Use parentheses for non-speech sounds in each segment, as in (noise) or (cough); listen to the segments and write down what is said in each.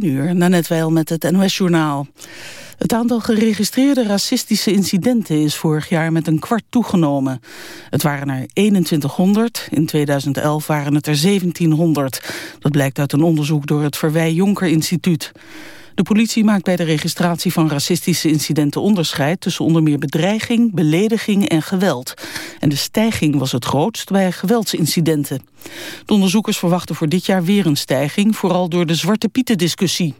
10 uur, met het NOS-journaal. Het aantal geregistreerde racistische incidenten is vorig jaar met een kwart toegenomen. Het waren er 2100, in 2011 waren het er 1700. Dat blijkt uit een onderzoek door het Verwij Jonker Instituut. De politie maakt bij de registratie van racistische incidenten onderscheid tussen onder meer bedreiging, belediging en geweld. En de stijging was het grootst bij geweldsincidenten. De onderzoekers verwachten voor dit jaar weer een stijging, vooral door de Zwarte Pieten discussie.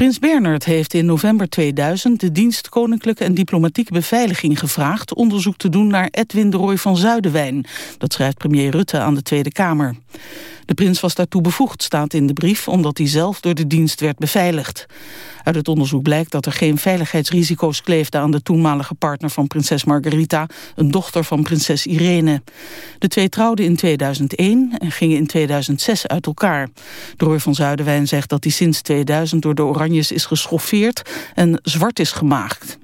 Prins Bernhard heeft in november 2000 de dienst Koninklijke en Diplomatieke Beveiliging gevraagd onderzoek te doen naar Edwin de Roy van Zuidenwijn. Dat schrijft premier Rutte aan de Tweede Kamer. De prins was daartoe bevoegd, staat in de brief, omdat hij zelf door de dienst werd beveiligd. Uit het onderzoek blijkt dat er geen veiligheidsrisico's kleefden aan de toenmalige partner van prinses Margarita, een dochter van prinses Irene. De twee trouwden in 2001 en gingen in 2006 uit elkaar. De Roy van Zuidenwijn zegt dat hij sinds 2000 door de Is geschoffeerd en zwart is gemaakt.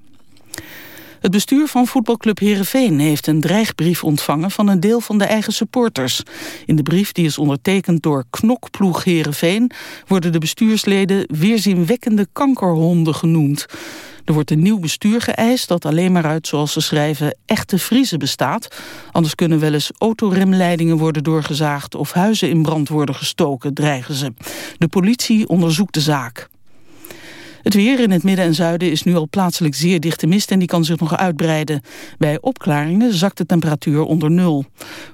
Het bestuur van voetbalclub Heerenveen heeft een dreigbrief ontvangen van een deel van de eigen supporters. In de brief, die is ondertekend door Knokploeg Heerenveen, worden de bestuursleden weerzinwekkende kankerhonden genoemd. Er wordt een nieuw bestuur geëist dat alleen maar uit, zoals ze schrijven, echte Friese bestaat. Anders kunnen wel eens autoremleidingen worden doorgezaagd of huizen in brand worden gestoken, dreigen ze. De politie onderzoekt de zaak. Het weer in het midden en zuiden is nu al plaatselijk zeer dichte mist en die kan zich nog uitbreiden. Bij opklaringen zakt de temperatuur onder nul.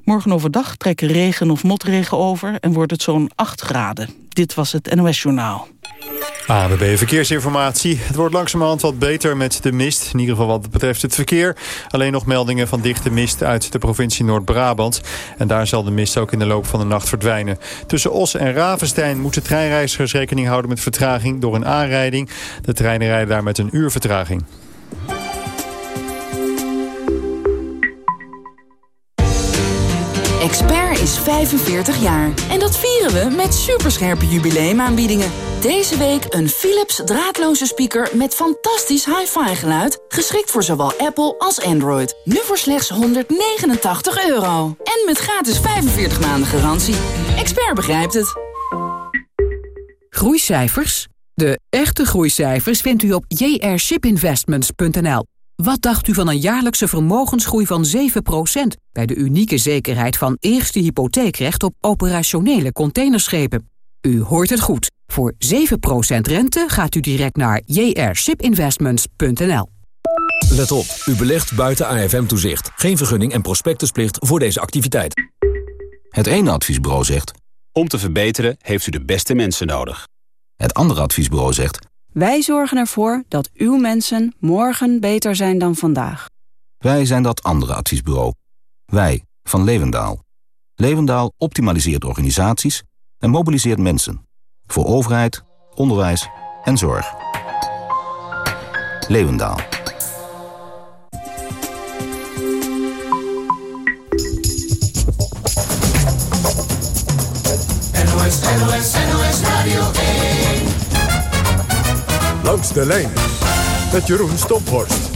Morgen overdag trekken regen of motregen over en wordt het zo'n 8 graden. Dit was het NOS Journaal. ANWB Verkeersinformatie. Het wordt langzamerhand wat beter met de mist. In ieder geval wat betreft het verkeer. Alleen nog meldingen van dichte mist uit de provincie Noord-Brabant. En daar zal de mist ook in de loop van de nacht verdwijnen. Tussen Os en Ravenstein moeten treinreizigers rekening houden met vertraging door een aanrijding. De treinen rijden daar met een uur vertraging. 45 jaar. En dat vieren we met superscherpe jubileumaanbiedingen. Deze week een Philips draadloze speaker met fantastisch hi-fi geluid... geschikt voor zowel Apple als Android. Nu voor slechts 189 euro. En met gratis 45 maanden garantie. Expert begrijpt het. Groeicijfers? De echte groeicijfers vindt u op jrshipinvestments.nl. Wat dacht u van een jaarlijkse vermogensgroei van 7% bij de unieke zekerheid van eerste hypotheekrecht op operationele containerschepen? U hoort het goed. Voor 7% rente gaat u direct naar jrshipinvestments.nl. Let op, u belegt buiten AFM-toezicht. Geen vergunning en prospectusplicht voor deze activiteit. Het ene adviesbureau zegt... Om te verbeteren heeft u de beste mensen nodig. Het andere adviesbureau zegt... Wij zorgen ervoor dat uw mensen morgen beter zijn dan vandaag. Wij zijn dat andere adviesbureau. Wij, van Levendaal. Levendaal optimaliseert organisaties en mobiliseert mensen. Voor overheid, onderwijs en zorg. Levendaal. NOS, NOS, NOS Radio 1. Langs de lijn met Jeroen Stomphorst.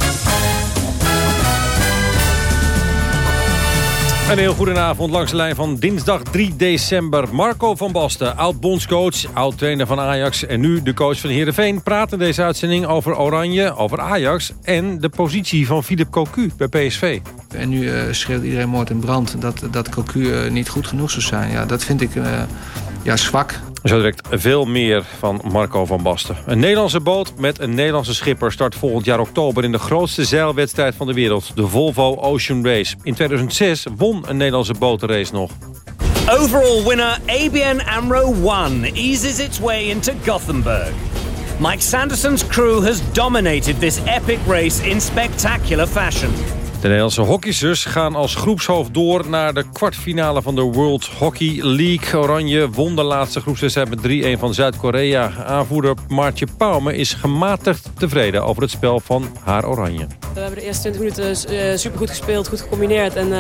Een heel goedenavond langs de lijn van dinsdag 3 december. Marco van Basten, oud-bondscoach, oud-trainer van Ajax... en nu de coach van Heerenveen... praat in deze uitzending over Oranje, over Ajax... en de positie van Philip Cocu bij PSV. En nu uh, schreeuwt iedereen moord en brand dat, dat Cocu uh, niet goed genoeg zou zijn. Ja, dat vind ik uh, ja, zwak. Zo direct veel meer van Marco van Basten. Een Nederlandse boot met een Nederlandse schipper start volgend jaar oktober... in de grootste zeilwedstrijd van de wereld, de Volvo Ocean Race. In 2006 won een Nederlandse botenrace nog. Overall winner ABN AMRO 1 eases its way into Gothenburg. Mike Sanderson's crew has dominated this epic race in spectacular fashion. De Nederlandse hockeysters gaan als groepshoofd door naar de kwartfinale van de World Hockey League. Oranje won de laatste groepswedstrijd met 3-1 van Zuid-Korea. Aanvoerder Maartje Pauwme is gematigd tevreden over het spel van haar Oranje. We hebben de eerste 20 minuten uh, supergoed gespeeld, goed gecombineerd en uh,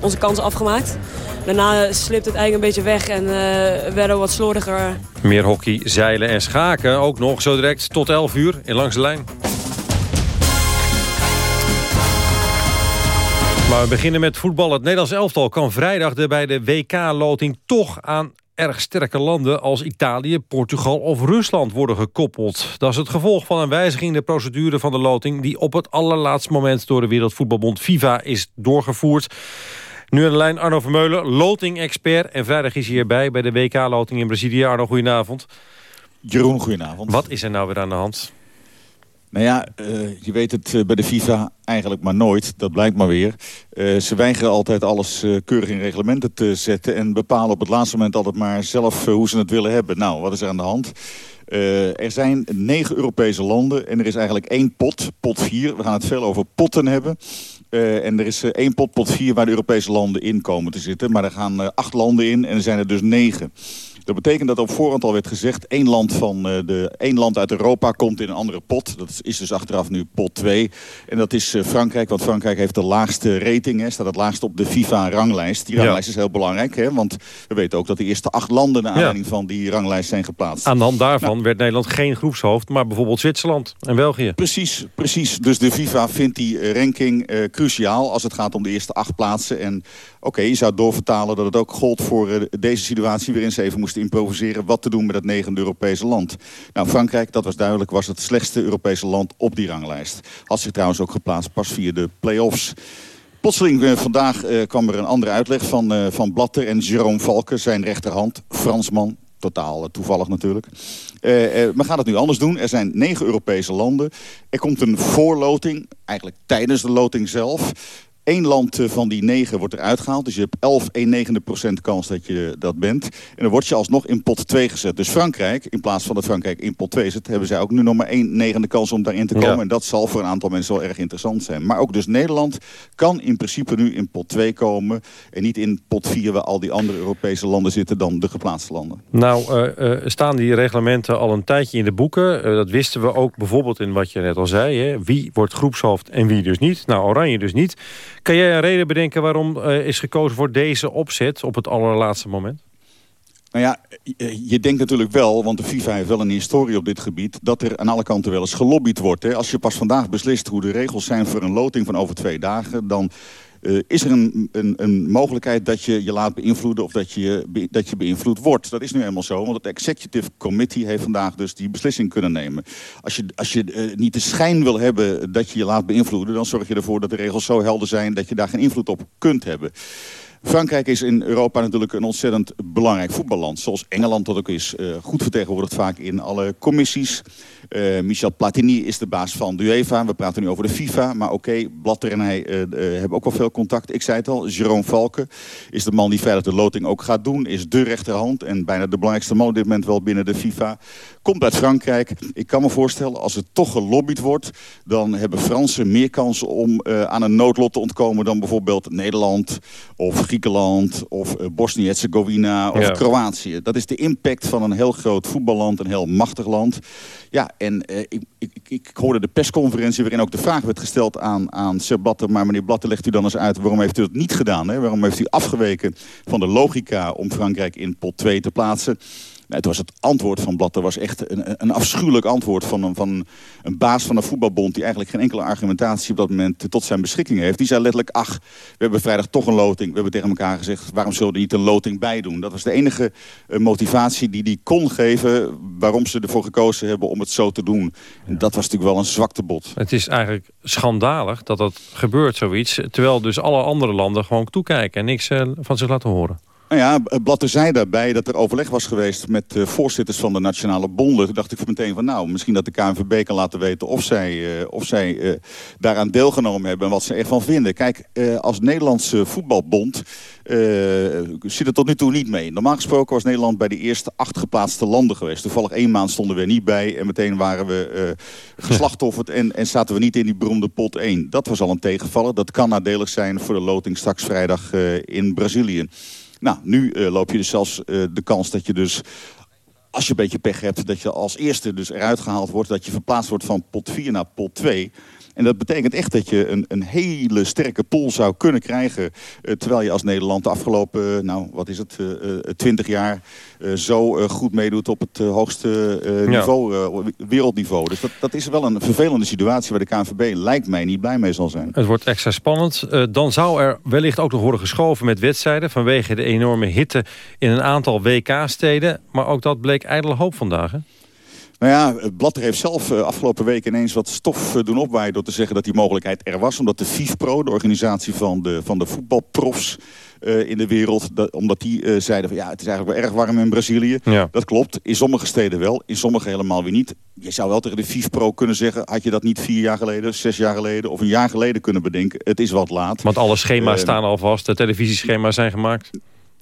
onze kansen afgemaakt. Daarna slipt het eigenlijk een beetje weg en uh, werden we wat slordiger. Meer hockey, zeilen en schaken ook nog zo direct tot 11 uur in Langs de Lijn. Maar we beginnen met voetbal. Het Nederlands elftal kan vrijdag de bij de WK-loting toch aan erg sterke landen als Italië, Portugal of Rusland worden gekoppeld. Dat is het gevolg van een wijziging in de procedure van de loting... die op het allerlaatste moment door de Wereldvoetbalbond FIFA is doorgevoerd. Nu aan de lijn Arno Vermeulen, loting-expert. En vrijdag is hij hierbij bij de WK-loting in Brazilië. Arno, goedenavond. Jeroen, goedenavond. Wat is er nou weer aan de hand? Nou ja, uh, je weet het uh, bij de FIFA eigenlijk maar nooit. Dat blijkt maar weer. Uh, ze weigeren altijd alles keurig in reglementen te zetten... en bepalen op het laatste moment altijd maar zelf hoe ze het willen hebben. Nou, wat is er aan de hand? er zijn negen Europese landen en er is eigenlijk één pot, pot vier. We gaan het veel over potten hebben. en er is één pot, pot vier waar de Europese landen in komen te zitten. Maar er gaan acht landen in en er zijn er dus negen. Dat betekent dat op voorhand al werd gezegd... één land, van, uh, de, één land uit Europa komt in een andere pot. Dat is dus achteraf nu pot 2. En dat is uh, Frankrijk, want Frankrijk heeft de laagste rating. Hè, staat het laagst op de FIFA-ranglijst. Die ranglijst ja. is heel belangrijk, hè, want we weten ook... dat de eerste acht landen naar aanleiding ja. van die ranglijst zijn geplaatst. Aan de hand daarvan nou, werd Nederland geen groepshoofd... maar bijvoorbeeld Zwitserland en België. Precies, precies. Dus de FIFA vindt die ranking uh, cruciaal... als het gaat om de eerste acht plaatsen. En okay, je zou doorvertalen dat het ook gold voor deze situatie... waarin ze even moesten improviseren wat te doen met het negende Europese land. Nou, Frankrijk, dat was duidelijk, was het slechtste Europese land op die ranglijst. Had zich trouwens ook geplaatst pas via de play-offs. Plotseling uh, vandaag uh, kwam er een andere uitleg van, uh, van Blatter en Jérôme Valken, zijn rechterhand, Fransman. Totaal toevallig natuurlijk. we gaan het nu anders doen. Er zijn negen Europese landen. Er komt een voorloting, eigenlijk tijdens de loting zelf. Eén land van die negen wordt eruit gehaald. Dus je hebt 11, 1 negende procent kans dat je dat bent. En dan word je alsnog in pot 2 gezet. Dus Frankrijk, in plaats van dat Frankrijk in pot 2 zit... hebben zij ook nu nog maar 1 negende kans om daarin te komen. Ja. En dat zal voor een aantal mensen wel erg interessant zijn. Maar ook dus Nederland kan in principe nu in pot 2 komen... en niet in pot 4 waar al die andere Europese landen zitten... dan de geplaatste landen. Nou, uh, uh, staan die reglementen al een tijdje in de boeken. Uh, dat wisten we ook bijvoorbeeld in wat je net al zei. Hè? Wie wordt groepshoofd en wie dus niet. Nou, Oranje dus niet... Kan jij een reden bedenken waarom uh, is gekozen voor deze opzet op het allerlaatste moment? Nou ja, je denkt natuurlijk wel, want de FIFA heeft wel een historie op dit gebied... dat er aan alle kanten wel eens gelobbyd wordt. Hè? Als je pas vandaag beslist hoe de regels zijn voor een loting van over twee dagen... dan is er een, een, een, mogelijkheid dat je je laat beïnvloeden of dat je, dat je beïnvloed wordt. Dat is nu eenmaal zo, want het Executive Committee heeft vandaag dus die beslissing kunnen nemen. Als je, als je uh, niet de schijn wil hebben dat je je laat beïnvloeden, dan zorg je ervoor dat de regels zo helder zijn dat je daar geen invloed op kunt hebben. Frankrijk is in Europa natuurlijk een ontzettend belangrijk voetballand. Zoals Engeland dat ook is. Uh, goed vertegenwoordigd vaak in alle commissies. Uh, Michel Platini is de baas van de UEFA. We praten nu over de FIFA. Maar oké, okay, Blatter en hij uh, hebben ook wel veel contact. Ik zei het al, Jérôme Valken is de man die veilig de loting ook gaat doen. Is de rechterhand en bijna de belangrijkste man op dit moment wel binnen de FIFA. Komt uit Frankrijk. Ik kan me voorstellen, als het toch gelobbyd wordt... dan hebben Fransen meer kans om aan een noodlot te ontkomen... dan bijvoorbeeld Nederland of Griekenland of Bosnië-Herzegovina of ja. Kroatië. Dat is de impact van een heel groot voetballand, een heel machtig land. Ja, en uh, ik, ik, ik, hoorde de persconferentie waarin ook de vraag werd gesteld aan, aan Sir Blatter. Maar meneer Blatter, legt u dan eens uit waarom heeft u dat niet gedaan? Hè? Waarom heeft u afgeweken van de logica om Frankrijk in pot 2 te plaatsen? Het, was het antwoord van Blatter was echt een, een afschuwelijk antwoord van een, van een baas van een voetbalbond... die eigenlijk geen enkele argumentatie op dat moment tot zijn beschikking heeft. Die zei letterlijk, ach, we hebben vrijdag toch een loting. We hebben tegen elkaar gezegd, waarom zullen we niet een loting bij doen? Dat was de enige uh, motivatie die hij kon geven... waarom ze ervoor gekozen hebben om het zo te doen. En dat was natuurlijk wel een zwaktebod. Het is eigenlijk schandalig dat dat gebeurt, zoiets... terwijl dus alle andere landen gewoon toekijken... en niks uh, van zich laten horen. Nou ja, Blatter zei daarbij dat er overleg was geweest met uh, voorzitters van de nationale bonden. Toen dacht ik meteen van nou, misschien dat de KNVB kan laten weten of zij, uh, of zij uh, daaraan deelgenomen hebben en wat ze ervan vinden. Kijk, als Nederlandse voetbalbond zit er tot nu toe niet mee. Normaal gesproken was Nederland bij de eerste acht geplaatste landen geweest. Toevallig één maand stonden we er niet bij en meteen waren we (laughs) geslachtofferd en, en zaten we niet in die beroemde pot 1. Dat was al een tegenvaller. Dat kan nadelig zijn voor de loting straks vrijdag in Brazilië. Nou, nu uh, loop je dus zelfs uh, de kans dat je dus als je een beetje pech hebt, dat je als eerste dus eruit gehaald wordt... dat je verplaatst wordt van pot 4 naar pot 2. En dat betekent echt dat je een, een hele sterke pool zou kunnen krijgen... terwijl je als Nederland de afgelopen, nou wat is het, twintig jaar... zo goed meedoet op het hoogste niveau, wereldniveau. Dus dat, dat is wel een vervelende situatie waar de KNVB lijkt mij niet blij mee zal zijn. Het wordt extra spannend. dan zou er wellicht ook nog worden geschoven met wedstrijden... vanwege de enorme hitte in een aantal WK-steden. Maar ook dat bleek ijdele hoop vandaag, hè? Nou ja, Blatter heeft zelf uh, afgelopen week ineens wat stof uh, doen opwaaien... door te zeggen dat die mogelijkheid er was. Omdat de FIFPro, de organisatie van de, van de voetbalprofs uh, in de wereld... Dat, omdat die zeiden van ja, het is eigenlijk wel erg warm in Brazilië. Ja. Dat klopt, in sommige steden wel, in sommige helemaal weer niet. Je zou wel tegen de FIFPro kunnen zeggen... had je dat niet vier jaar geleden, zes jaar geleden of een jaar geleden kunnen bedenken. Het is wat laat. Want alle schema's staan al vast, de televisieschema's zijn gemaakt.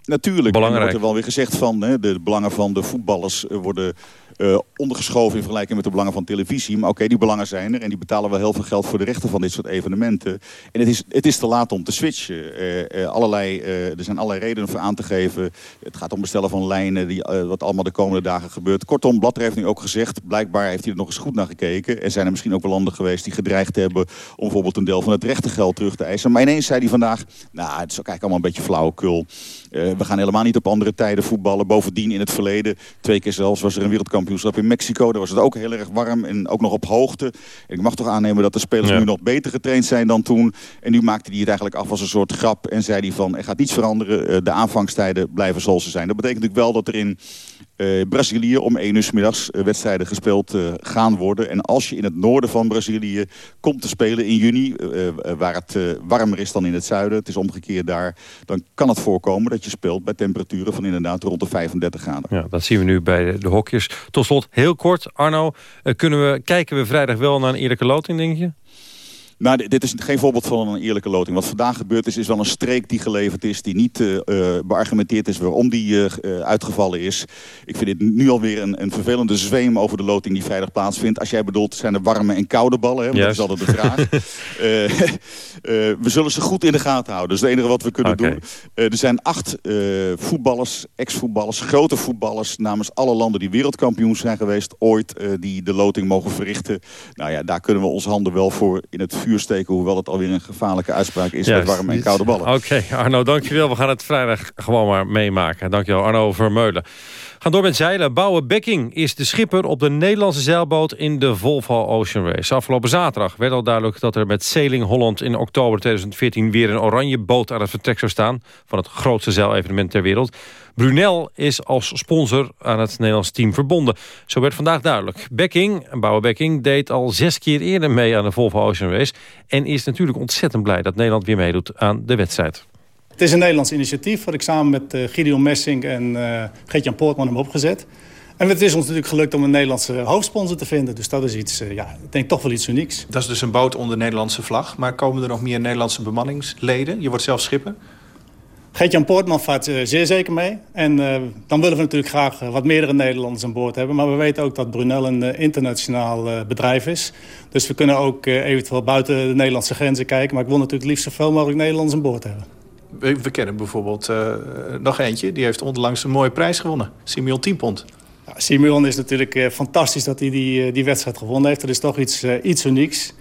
Natuurlijk, Belangrijk. er wordt er wel weer gezegd van... Hè, de belangen van de voetballers worden uh, ondergeschoven in vergelijking met de belangen van televisie. Maar oké, die belangen zijn er en die betalen wel heel veel geld voor de rechten van dit soort evenementen. En het is, het is te laat om te switchen. Uh, uh, allerlei, er zijn allerlei redenen voor aan te geven. Het gaat om bestellen van lijnen, die, wat allemaal de komende dagen gebeurt. Kortom, Blatter heeft nu ook gezegd, blijkbaar heeft hij er nog eens goed naar gekeken. Er zijn er misschien ook wel landen geweest die gedreigd hebben om bijvoorbeeld een deel van het rechtergeld terug te eisen. Maar ineens zei hij vandaag, nou, het is ook eigenlijk allemaal een beetje flauwekul. We gaan helemaal niet op andere tijden voetballen. Bovendien in het verleden, twee keer zelfs, was er een wereldkampioen in Mexico. Daar was het ook heel erg warm en ook nog op hoogte. En ik mag toch aannemen dat de spelers nu nog beter getraind zijn dan toen. En nu maakte hij het eigenlijk af als een soort grap. En zei hij van, er gaat niets veranderen. Eh, de aanvangstijden blijven zoals ze zijn. Dat betekent natuurlijk wel dat er in uh, Brazilië om 1 uur middags uh, wedstrijden gespeeld uh, gaan worden. En als je in het noorden van Brazilië komt te spelen in juni... waar het warmer is dan in het zuiden, het is omgekeerd daar... dan kan het voorkomen dat je speelt bij temperaturen van inderdaad rond de 35 graden. Ja, dat zien we nu bij de, de hokjes. Tot slot, heel kort, Arno, kunnen we, kijken we vrijdag wel naar een eerlijke loting, denk je? Nou, dit is geen voorbeeld van een eerlijke loting. Wat vandaag gebeurd is, is wel een streek die geleverd is... die niet uh, beargumenteerd is waarom die uh, uitgevallen is. Ik vind dit nu alweer een, een vervelende zweem over de loting die vrijdag plaatsvindt. Als jij bedoelt, zijn er warme en koude ballen? Hè? Want dat is altijd de vraag. (laughs) we zullen ze goed in de gaten houden. Dat is het enige wat we kunnen okay. doen. er zijn acht voetballers, ex-voetballers, grote voetballers... namens alle landen die wereldkampioen zijn geweest... ooit die de loting mogen verrichten. Nou ja, daar kunnen we onze handen wel voor in het vuur steken... hoewel het alweer een gevaarlijke uitspraak is met warme en koude ballen. Oké, Arno, dankjewel. We gaan het vrijdag gewoon maar meemaken. Dankjewel, Arno Vermeulen. Gaan door met zeilen. Bouwe Bekking is de schipper op de Nederlandse zeilboot in de Volvo Ocean Race. Afgelopen zaterdag werd al duidelijk dat er met Sailing Holland in oktober 2014 weer een oranje boot aan het vertrek zou staan van het grootste zeilevenement ter wereld. Brunel is als sponsor aan het Nederlands team verbonden. Zo werd vandaag duidelijk. Bekking, Bouwe Bekking, deed al zes keer eerder mee aan de Volvo Ocean Race... en is natuurlijk ontzettend blij dat Nederland weer meedoet aan de wedstrijd. Het is een Nederlands initiatief wat ik samen met uh, Gideon Messing en uh, Geert-Jan Poortman heb opgezet. En het is ons natuurlijk gelukt om een Nederlandse hoofdsponsor te vinden. Dus dat is iets, uh, ja, ik denk toch wel iets unieks. Dat is dus een boot onder Nederlandse vlag. Maar komen er nog meer Nederlandse bemanningsleden? Je wordt zelf schipper? Geert-Jan Poortman vaart uh, zeer zeker mee. En uh, dan willen we natuurlijk graag wat meerdere Nederlanders aan boord hebben. Maar we weten ook dat Brunel een uh, internationaal bedrijf is. Dus we kunnen ook eventueel buiten de Nederlandse grenzen kijken. Maar ik wil natuurlijk liefst zoveel mogelijk Nederlanders aan boord hebben. We, kennen bijvoorbeeld uh, nog eentje. Die heeft onlangs een mooie prijs gewonnen. Simeon Tienpont. Ja, Simeon is natuurlijk uh, fantastisch dat hij die, uh, die wedstrijd gewonnen heeft. Dat is toch iets, iets unieks.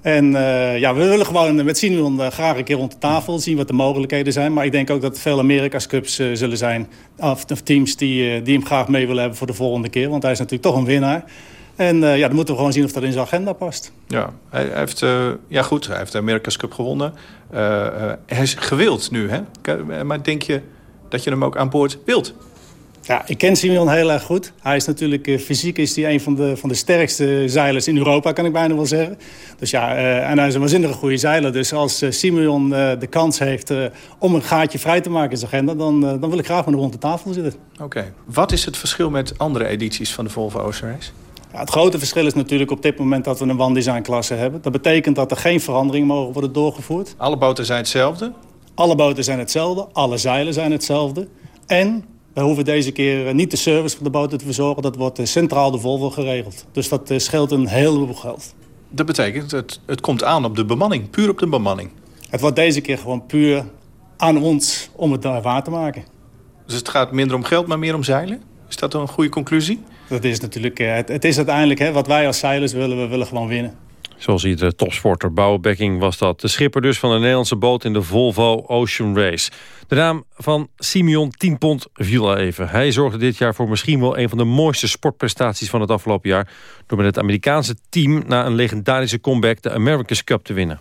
En ja, we willen gewoon met Simeon graag een keer rond de tafel zien wat de mogelijkheden zijn. Maar ik denk ook dat er veel Amerika's Cups zullen zijn. Of, teams die, die hem graag mee willen hebben voor de volgende keer. Want hij is natuurlijk toch een winnaar. En ja, dan moeten we gewoon zien of dat in zijn agenda past. Ja, hij, hij heeft, ja goed, hij heeft de Amerika's Cup gewonnen. Uh, hij is gewild nu, hè? Maar denk je dat je hem ook aan boord wilt? Ja, ik ken Simeon heel erg goed. Hij is natuurlijk fysiek is hij een van de, van de sterkste zeilers in Europa, kan ik bijna wel zeggen. Dus ja, en hij is een waanzinnige goede zeiler. Dus als Simeon de kans heeft om een gaatje vrij te maken in zijn agenda... dan, dan wil ik graag met hem rond de tafel zitten. Oké. Wat is het verschil met andere edities van de Volvo Ocean Race? Ja, het grote verschil is natuurlijk op dit moment dat we een one klasse hebben. Dat betekent dat er geen veranderingen mogen worden doorgevoerd. Alle boten zijn hetzelfde? Alle boten zijn hetzelfde, alle zeilen zijn hetzelfde. En we hoeven deze keer niet de service van de boten te verzorgen. Dat wordt eh, centraal de Volvo geregeld. Dus dat eh, scheelt een heleboel geld. Dat betekent, het, het komt aan op de bemanning, puur op de bemanning. Het wordt deze keer gewoon puur aan ons om het daar waar te maken. Dus het gaat minder om geld, maar meer om zeilen? Is dat een goede conclusie? Dat is natuurlijk, eh, het, het is uiteindelijk hè, wat wij als zeilers willen. We willen gewoon winnen. Zoals iedere topsporter Bouwbekking was dat. De schipper dus van de Nederlandse boot in de Volvo Ocean Race. De naam van Simeon Tienpont viel al even. Hij zorgde dit jaar voor misschien wel een van de mooiste sportprestaties van het afgelopen jaar... door met het Amerikaanse team na een legendarische comeback de America's Cup te winnen.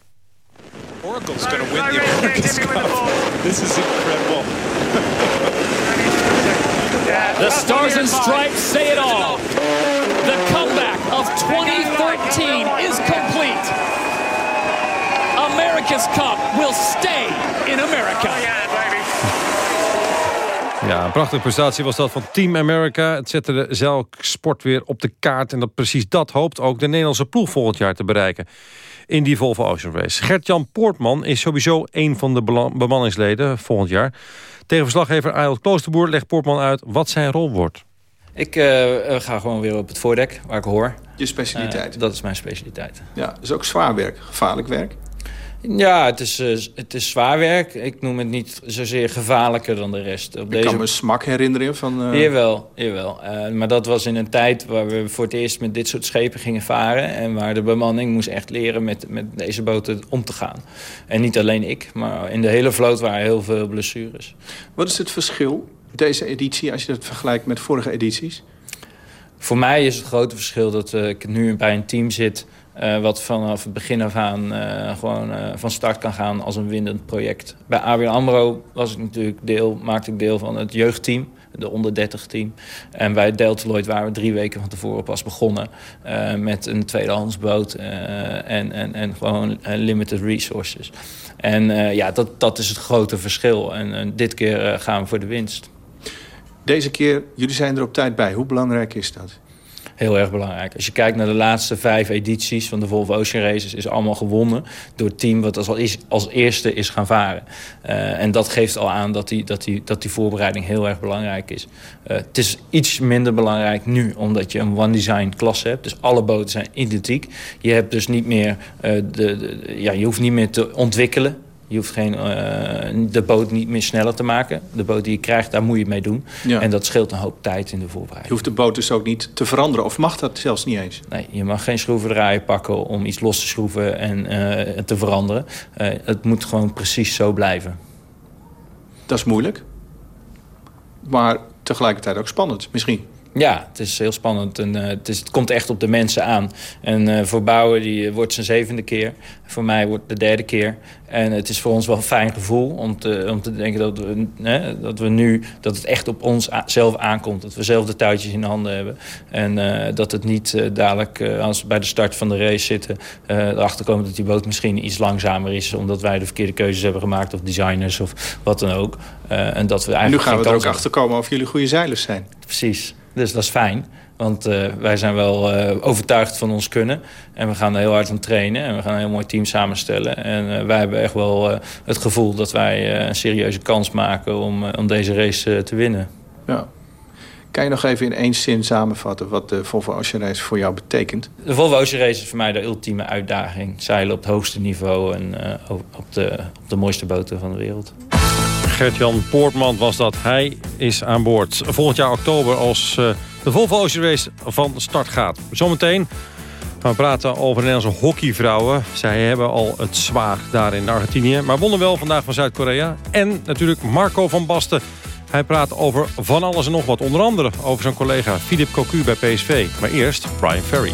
Oracle's going to win the America's Cup. This is incredible. The Stars and Stripes say it all. The comeback of 2013 is complete. America's Cup will stay in America. Ja, een prachtige prestatie was dat van Team America. Het zette de zeilsport weer op de kaart. En dat precies dat hoopt ook de Nederlandse ploeg volgend jaar te bereiken. In die Volvo Ocean Race. Gert-Jan Poortman is sowieso een van de bemanningsleden volgend jaar. Tegen verslaggever Ayot Kloosterboer legt Poortman uit wat zijn rol wordt. Ik uh, ga gewoon weer op het voordek, waar ik hoor. Je specialiteit? Uh, dat is mijn specialiteit. Ja, dat is ook zwaar werk, gevaarlijk werk? Ja, het is, uh, het is zwaar werk. Ik noem het niet zozeer gevaarlijker dan de rest. Op ik deze... kan me smak herinneren van... Uh... Jawel, jawel. Uh, maar dat was in een tijd waar we voor het eerst met dit soort schepen gingen varen... en waar de bemanning moest echt leren met, met deze boten om te gaan. En niet alleen ik, maar in de hele vloot waren heel veel blessures. Wat is het verschil, deze editie, als je dat vergelijkt met vorige edities? Voor mij is het grote verschil dat ik nu bij een team zit uh, wat vanaf het begin af aan uh, gewoon uh, van start kan gaan als een winnend project. Bij ABN AMRO was ik natuurlijk deel, maakte ik deel van het jeugdteam, de onder 30 team. En bij Deltaloid waren we drie weken van tevoren pas begonnen met een tweedehandsboot en, en, en gewoon limited resources. En ja, dat, dat is het grote verschil. En dit keer gaan we voor de winst. Deze keer, jullie zijn er op tijd bij. Hoe belangrijk is dat? Heel erg belangrijk. Als je kijkt naar de laatste vijf edities van de Volvo Ocean Races... is allemaal gewonnen door het team wat als, als eerste is gaan varen. Uh, en dat geeft al aan dat die, dat die, dat die voorbereiding heel erg belangrijk is. Uh, het is iets minder belangrijk nu, omdat je een one-design klasse hebt. Dus alle boten zijn identiek. Je hebt dus niet meer... De, de, ja, je hoeft niet meer te ontwikkelen. Je hoeft geen, uh, de boot niet meer sneller te maken. De boot die je krijgt, daar moet je mee doen. Ja. En dat scheelt een hoop tijd in de voorbereiding. Je hoeft de boot dus ook niet te veranderen. Of mag dat zelfs niet eens? Nee, je mag geen schroevendraaier pakken om iets los te schroeven en uh, te veranderen. Uh, het moet gewoon precies zo blijven. Dat is moeilijk. Maar tegelijkertijd ook spannend, misschien. Ja, het is heel spannend. En, uh, het, is, het, komt echt op de mensen aan. En uh, voor Bouwen die, uh, wordt zijn zevende keer. Voor mij wordt het de derde keer. En het is voor ons wel een fijn gevoel om te, om te denken dat we, hè, dat we nu... dat het echt op ons zelf aankomt. Dat we zelf de touwtjes in handen hebben. En dat het niet dadelijk, als we bij de start van de race zitten... erachter komen dat die boot misschien iets langzamer is... omdat wij de verkeerde keuzes hebben gemaakt of designers of wat dan ook. en dat we eigenlijk nu gaan we er ook achter komen of jullie goede zeilers zijn. Precies. Dus dat is fijn. Want uh, wij zijn wel uh, overtuigd van ons kunnen. En we gaan er heel hard aan trainen. En we gaan een heel mooi team samenstellen. En uh, wij hebben echt wel het gevoel dat wij een serieuze kans maken... om, om deze race te winnen. Ja. Kan je nog even in één zin samenvatten wat de Volvo Ocean Race voor jou betekent? De Volvo Ocean Race is voor mij de ultieme uitdaging. Zeilen op het hoogste niveau en op, de, op de mooiste boten van de wereld. Gert-Jan Poortman was dat. Hij is aan boord. Volgend jaar oktober als uh, de Volvo Ocean Race van start gaat. Zometeen gaan we praten over de Nederlandse hockeyvrouwen. Zij hebben al het zwaar daar in Argentinië. Maar wonnen wel vandaag van Zuid-Korea. En natuurlijk Marco van Basten. Hij praat over van alles en nog wat. Onder andere over zijn collega Philip Cocu bij PSV. Maar eerst Brian Ferry.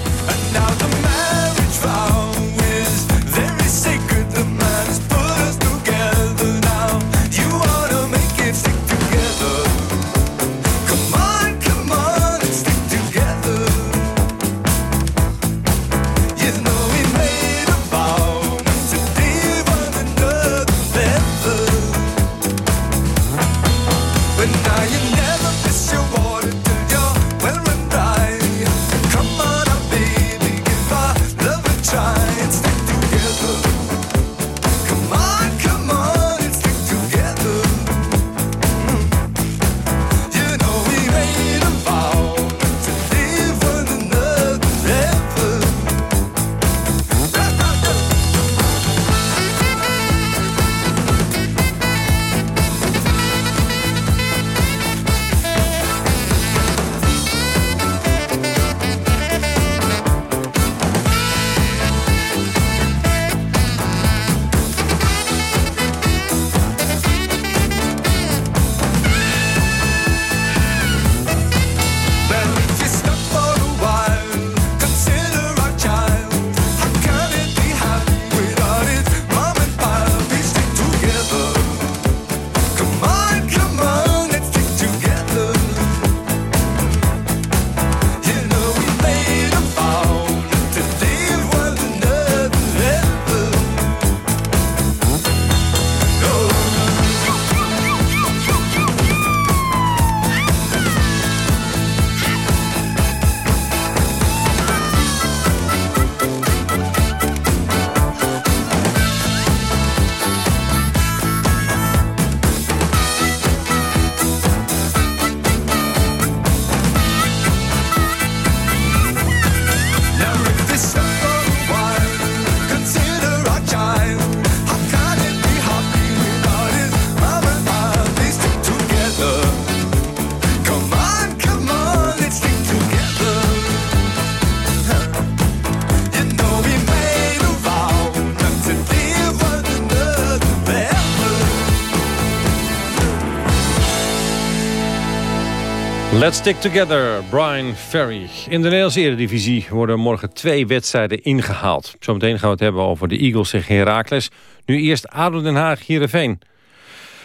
Let's stick together, Brian Ferry. In de Nederlandse Eredivisie worden morgen twee wedstrijden ingehaald. Zometeen gaan we het hebben over de Eagles tegen Heracles. Nu eerst ADO Den Haag, Heerenveen.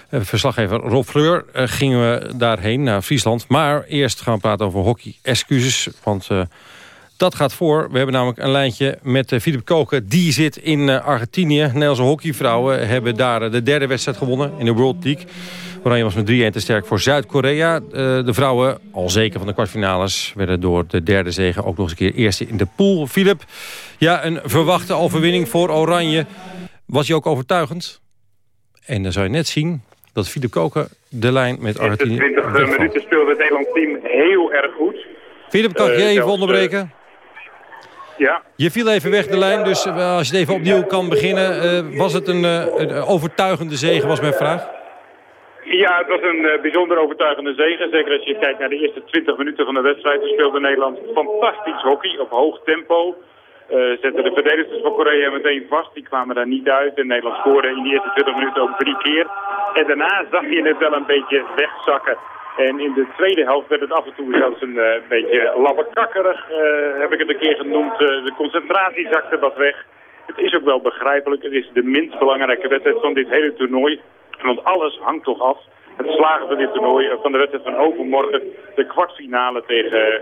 Eh, Verslaggever Rob Fleur eh, gingen we daarheen, naar Friesland. Maar eerst gaan we praten over hockey. Excuses, want uh, dat gaat voor. We hebben namelijk een lijntje met uh, Philip Koken. Die zit in Argentinië. Nederlandse hockeyvrouwen hebben daar de derde wedstrijd gewonnen in de World League. Oranje was met 3-1 te sterk voor Zuid-Korea. Uh, de vrouwen, al zeker van de kwartfinales... werden door de derde zege ook nog eens een keer eerste in de pool. Philip, ja, een verwachte overwinning voor Oranje. Was je ook overtuigend? En dan zou je net zien dat Philip Koken de lijn met Argentinië... In de 20 minuten speelde het Nederlands team heel erg goed. Philip, kan ik je even onderbreken? Ja. Je viel even weg de lijn, dus als je het even opnieuw kan beginnen... Uh, was het een, uh, een, overtuigende zege, was mijn vraag? Ja, het was een uh, bijzonder overtuigende zege. Zeker als je kijkt naar de eerste 20 minuten van de wedstrijd. Toen speelde Nederland fantastisch hockey op hoog tempo. zetten de verdedigers van Korea meteen vast. Die kwamen daar niet uit. En Nederland scoorde in die eerste 20 minuten ook drie keer. En daarna zag je het wel een beetje wegzakken. En in de tweede helft werd het af en toe zelfs een uh, beetje labbekakkerig, uh, heb ik het een keer genoemd. Uh, de concentratie zakte wat weg. Het is ook wel begrijpelijk. Het is de minst belangrijke wedstrijd van dit hele toernooi. Want alles hangt toch af. Het slagen van dit toernooi, van de wedstrijd van overmorgen, de kwartfinale tegen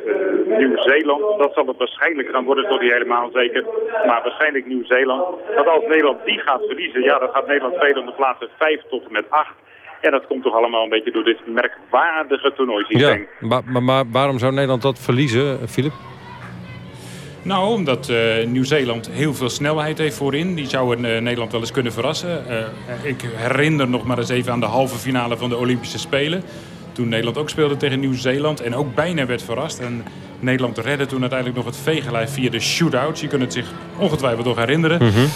Nieuw-Zeeland. Dat zal het waarschijnlijk gaan worden, tot die helemaal zeker. Maar waarschijnlijk Nieuw-Zeeland. Want als Nederland die gaat verliezen, ja, dan gaat Nederland spelen om de plaatsen 5 tot en met 8. En dat komt toch allemaal een beetje door dit merkwaardige toernooisysteem. Ja, maar, maar, maar waarom zou Nederland dat verliezen, Filip? Nou, omdat uh, Nieuw-Zeeland heel veel snelheid heeft voorin. Die zou uh, Nederland wel eens kunnen verrassen. Uh, ik herinner nog maar eens even aan de halve finale van de Olympische Spelen. Toen Nederland ook speelde tegen Nieuw-Zeeland en ook bijna werd verrast. En Nederland redde toen uiteindelijk nog het vegenlijf via de shootouts. Je kunt het zich ongetwijfeld nog herinneren. Mm -hmm.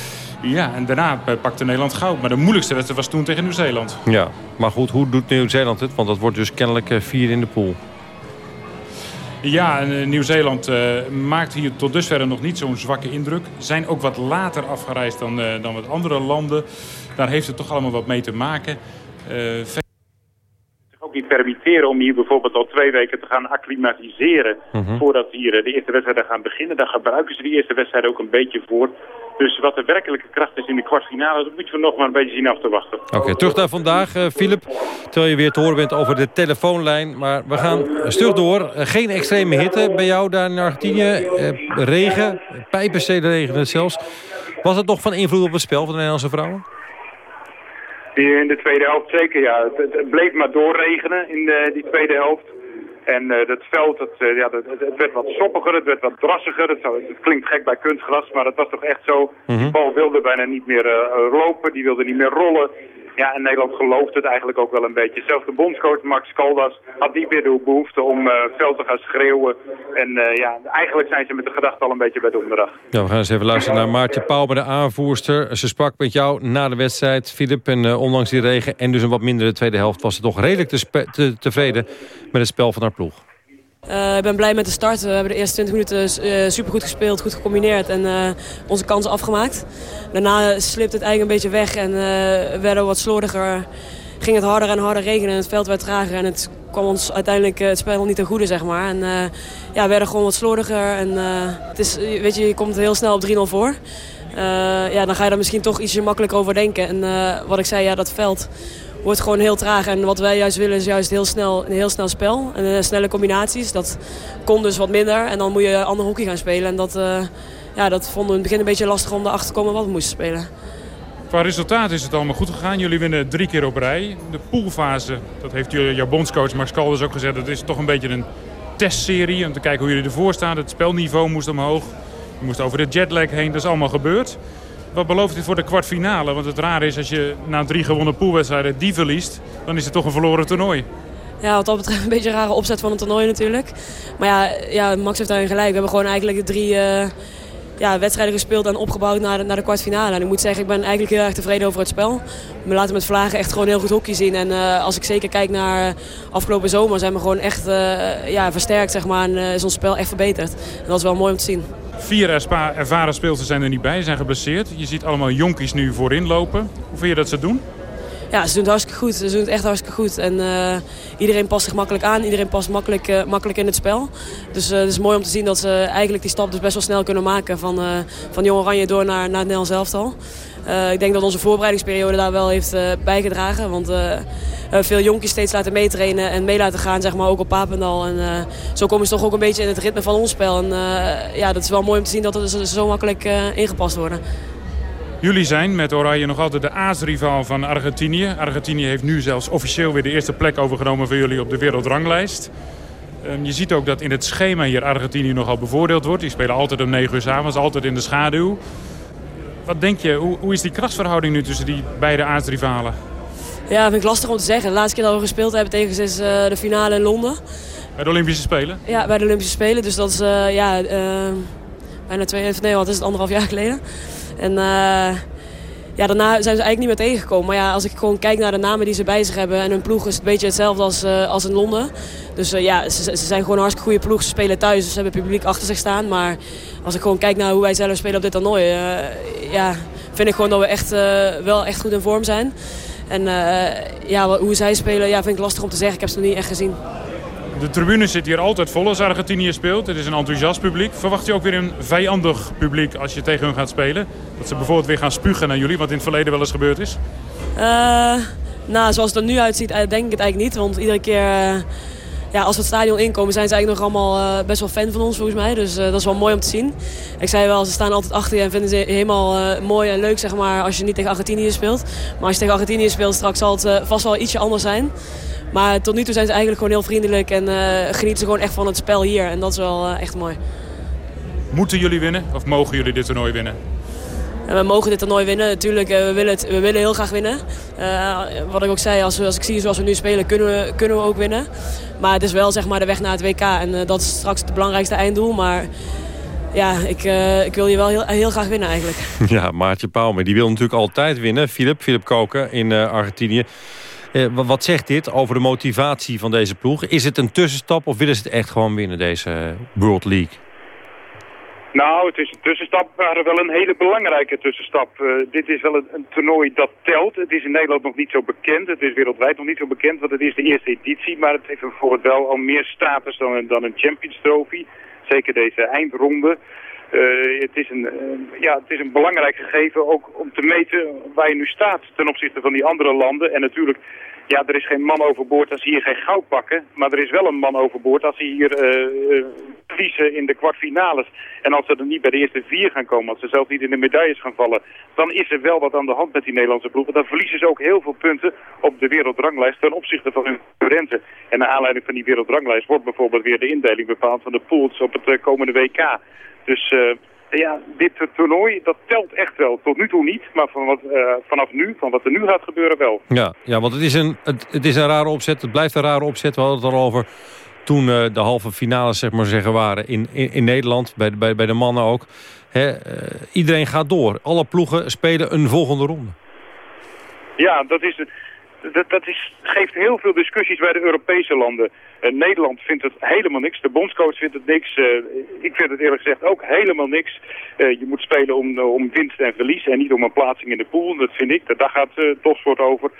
Ja, en daarna pakte Nederland goud. Maar de moeilijkste wedstrijd was toen tegen Nieuw-Zeeland. Ja, maar goed, hoe doet Nieuw-Zeeland het? Want dat wordt dus kennelijk vier in de pool. Ja, en Nieuw-Zeeland uh, maakt hier tot dusver nog niet zo'n zwakke indruk. Zijn ook wat later afgereisd dan, uh, dan wat andere landen. Daar heeft het toch allemaal wat mee te maken. Uh, ook niet permitteren om hier bijvoorbeeld al twee weken te gaan acclimatiseren Mhm. mm -hmm. voordat hier de eerste wedstrijden gaan beginnen. Daar gebruiken ze die eerste wedstrijden ook een beetje voor. Dus wat de werkelijke kracht is in de kwartfinale, dat moeten we nog maar een beetje zien af te wachten. Oké, okay, terug naar vandaag, Filip. Uh, terwijl je weer te horen bent over de telefoonlijn. Maar we gaan stug door. Uh, geen extreme hitte bij jou daar in Argentinië. Uh, regen, pijpensteden regenen zelfs. Was het nog van invloed op het spel van de Nederlandse vrouwen? In de tweede helft zeker, ja. Het, het bleef maar doorregenen in de, die tweede helft. En uh, dat veld, het, uh, ja, het, het, werd wat soppiger, het werd wat drassiger. Het, zou, het, klinkt gek bij kunstgras, maar dat was toch echt zo. Mhm. Die bal wilde bijna niet meer uh, lopen, die wilde niet meer rollen. Ja, en Nederland gelooft het eigenlijk ook wel een beetje. Zelfs de bondscoach Max Caldas had niet meer de behoefte om uh, fel te gaan schreeuwen. En uh, ja, eigenlijk zijn ze met de gedachte al een beetje bij donderdag. Ja, we gaan eens even luisteren naar Maartje Pauw, de aanvoerster. Ze sprak met jou na de wedstrijd, Filip. En uh, ondanks die regen en dus een wat mindere tweede helft... was ze toch redelijk te tevreden met het spel van haar ploeg. Uh, ik ben blij met de start. We hebben de eerste 20 minuten uh, supergoed gespeeld, goed gecombineerd en uh, onze kansen afgemaakt. Daarna slipt het eigenlijk een beetje weg en werden we wat slordiger. Ging het harder en harder regenen en het veld werd trager. En het kwam ons uiteindelijk het spel niet ten goede, zeg maar. En ja, we werden gewoon wat slordiger. En het is, weet je, je komt heel snel op 3-0 voor. ja, dan ga je er misschien toch ietsje makkelijker over denken. En wat ik zei, ja, dat veld wordt gewoon heel traag. En wat wij juist willen is juist heel snel, een heel snel spel. En uh, snelle combinaties. Dat kon dus wat minder. En dan moet je ander hockey gaan spelen. En dat, uh, ja, dat vonden we in het begin een beetje lastig om erachter te komen wat we moesten spelen. Qua resultaat is het allemaal goed gegaan. Jullie winnen drie keer op rij. De poolfase, dat heeft jouw bondscoach Max Kalders ook gezegd... dat is toch een beetje een testserie om te kijken hoe jullie ervoor staan. Het spelniveau moest omhoog. Je moest over de jetlag heen. Dat is allemaal gebeurd. Wat belooft dit voor de kwartfinale? Want het rare is, als je na drie gewonnen poolwedstrijden die verliest... dan is het toch een verloren toernooi. Ja, wat dat betreft een beetje een rare opzet van een toernooi natuurlijk. Maar ja, ja Max heeft daarin gelijk. We hebben gewoon eigenlijk drie uh, ja, wedstrijden gespeeld en opgebouwd naar de, naar de kwartfinale. En ik moet zeggen, ik ben eigenlijk heel erg tevreden over het spel. We laten met Vlagen echt gewoon heel goed hockey zien. En uh, als ik zeker kijk naar afgelopen zomer zijn we gewoon echt uh, ja, versterkt, zeg maar. En is ons spel echt verbeterd. Dat is wel mooi om te zien. Vier ervaren speelsters zijn er niet bij, zijn geblesseerd. Je ziet allemaal jonkies nu voorin lopen. Hoe vind je dat ze doen? Ja, ze doen het hartstikke goed. Ze doen het echt hartstikke goed. En iedereen past zich makkelijk aan. Iedereen past makkelijk, makkelijk in het spel. Dus het is mooi om te zien dat ze eigenlijk die stap dus best wel snel kunnen maken. Van, van Jong Oranje door naar, naar het Nederlands elftal. Ik denk dat onze voorbereidingsperiode daar wel heeft bijgedragen. Want veel jonkies steeds laten meetrainen en mee laten gaan, zeg maar, ook op Papendal. En zo komen ze toch ook een beetje in het ritme van ons spel. En ja, dat is wel mooi om te zien dat er zo makkelijk ingepast worden. Jullie zijn met Oranje nog altijd de aasrivaal van Argentinië. Argentinië heeft nu zelfs officieel weer de eerste plek overgenomen voor jullie op de wereldranglijst. Um, je ziet ook dat in het schema hier Argentinië nogal bevoordeeld wordt. Die spelen altijd om 9 uur s avonds, altijd in de schaduw. Wat denk je, hoe, hoe is die krachtsverhouding nu tussen die beide aardsrivalen? Ja, dat vind ik lastig om te zeggen. De laatste keer dat we gespeeld hebben tegen ze is uh, de finale in Londen. Bij de Olympische Spelen? Ja, bij de Olympische Spelen. Dus dat is uh, ja, uh, bijna twee, nee, wat is het, anderhalf jaar geleden. En ja, daarna zijn ze eigenlijk niet meer tegengekomen. Maar ja, als ik gewoon kijk naar de namen die ze bij zich hebben... en hun ploeg is het een beetje hetzelfde als, als in Londen. Dus ja, ze, ze, zijn gewoon een hartstikke goede ploeg. Ze spelen thuis, dus ze hebben publiek achter zich staan. Maar als ik gewoon kijk naar hoe wij zelf spelen op dit toernooi... ja, vind ik gewoon dat we echt, wel echt goed in vorm zijn. En ja, hoe zij spelen ja, vind ik lastig om te zeggen. Ik heb ze nog niet echt gezien. De tribune zit hier altijd vol als Argentinië speelt. Het is een enthousiast publiek. Verwacht je ook weer een vijandig publiek als je tegen hun gaat spelen? Dat ze bijvoorbeeld weer gaan spugen naar jullie, wat in het verleden wel eens gebeurd is? Uh, nou, zoals het er nu uitziet, denk ik het eigenlijk niet. Want iedere keer, uh, ja, als we het stadion inkomen, zijn ze eigenlijk nog allemaal uh, best wel fan van ons volgens mij. Dus dat is wel mooi om te zien. Ik zei wel, ze staan altijd achter je en vinden ze helemaal mooi en leuk, zeg maar, als je niet tegen Argentinië speelt. Maar als je tegen Argentinië speelt, straks zal het vast wel ietsje anders zijn. Maar tot nu toe zijn ze eigenlijk gewoon heel vriendelijk en genieten ze gewoon echt van het spel hier. En dat is wel echt mooi. Moeten jullie winnen of mogen jullie dit toernooi winnen? En we mogen dit toernooi winnen. Natuurlijk, uh, we, willen het, we willen heel graag winnen. wat ik ook zei, als, als ik zie zoals we nu spelen, kunnen we, kunnen we ook winnen. Maar het is wel zeg maar, de weg naar het WK. En dat is straks het belangrijkste einddoel. Maar ja, ik, ik wil je wel heel, heel graag winnen eigenlijk. (laughs) Ja, Maartje Pauwme, die wil natuurlijk altijd winnen. Filip, Filip Koken in Argentinië. Wat zegt dit over de motivatie van deze ploeg? Is het een tussenstap of willen ze het echt gewoon winnen, deze World League? Nou, het is een tussenstap, maar wel een hele belangrijke tussenstap. Uh, dit is wel een, een, toernooi dat telt. Het is in Nederland nog niet zo bekend. Het is wereldwijd nog niet zo bekend, want het is de eerste editie. Maar het heeft bijvoorbeeld wel al meer status dan een, dan een Champions Trophy. Zeker deze eindronde. Uh, het, is een, ja, het is een belangrijk gegeven ook om te meten waar je nu staat ten opzichte van die andere landen. En natuurlijk, ja, er is geen man overboord als ze hier geen goud pakken. Maar er is wel een man overboord als ze hier uh, verliezen in de kwartfinales. En als ze er niet bij de eerste vier gaan komen, als ze zelfs niet in de medailles gaan vallen... dan is er wel wat aan de hand met die Nederlandse ploegen. Dan verliezen ze ook heel veel punten op de wereldranglijst ten opzichte van hun concurrenten. En naar aanleiding van die wereldranglijst wordt bijvoorbeeld weer de indeling bepaald van de pools op het komende WK. Dus ja, dit toernooi, dat telt echt wel. Tot nu toe niet, maar van wat, uh, vanaf nu, van wat er nu gaat gebeuren wel. Ja, ja want het is, een, het, het, is een rare opzet, het blijft een rare opzet. We hadden het al over toen uh, de halve finales zeg maar zeggen, waren in, in, in Nederland, bij, bij, bij de mannen ook. Hè, iedereen gaat door. Alle ploegen spelen een volgende ronde. Ja, dat is... Dat, dat is, geeft heel veel discussies bij de Europese landen. Uh, Nederland vindt het helemaal niks. De bondscoach vindt het niks. Uh, ik vind het eerlijk gezegd ook helemaal niks. Uh, je moet spelen om, om winst en verlies en niet om een plaatsing in de pool. Dat vind ik. Daar gaat uh, topsport over.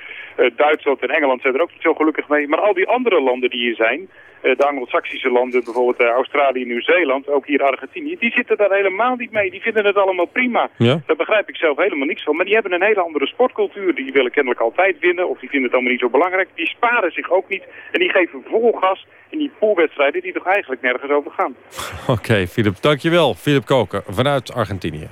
Duitsland en Engeland zijn er ook niet zo gelukkig mee. Maar al die andere landen die hier zijn, de Anglo-Saxische landen, bijvoorbeeld Australië, Nieuw-Zeeland, ook hier Argentinië, die zitten daar helemaal niet mee. Die vinden het allemaal prima. Ja? Daar begrijp ik zelf helemaal niks van. Maar die hebben een hele andere sportcultuur. Die willen kennelijk altijd winnen of die vinden het allemaal niet zo belangrijk. Die sparen zich ook niet en die geven vol gas in die poolwedstrijden die toch eigenlijk nergens over gaan. Oké, okay, Filip, dankjewel. Filip Koker vanuit Argentinië.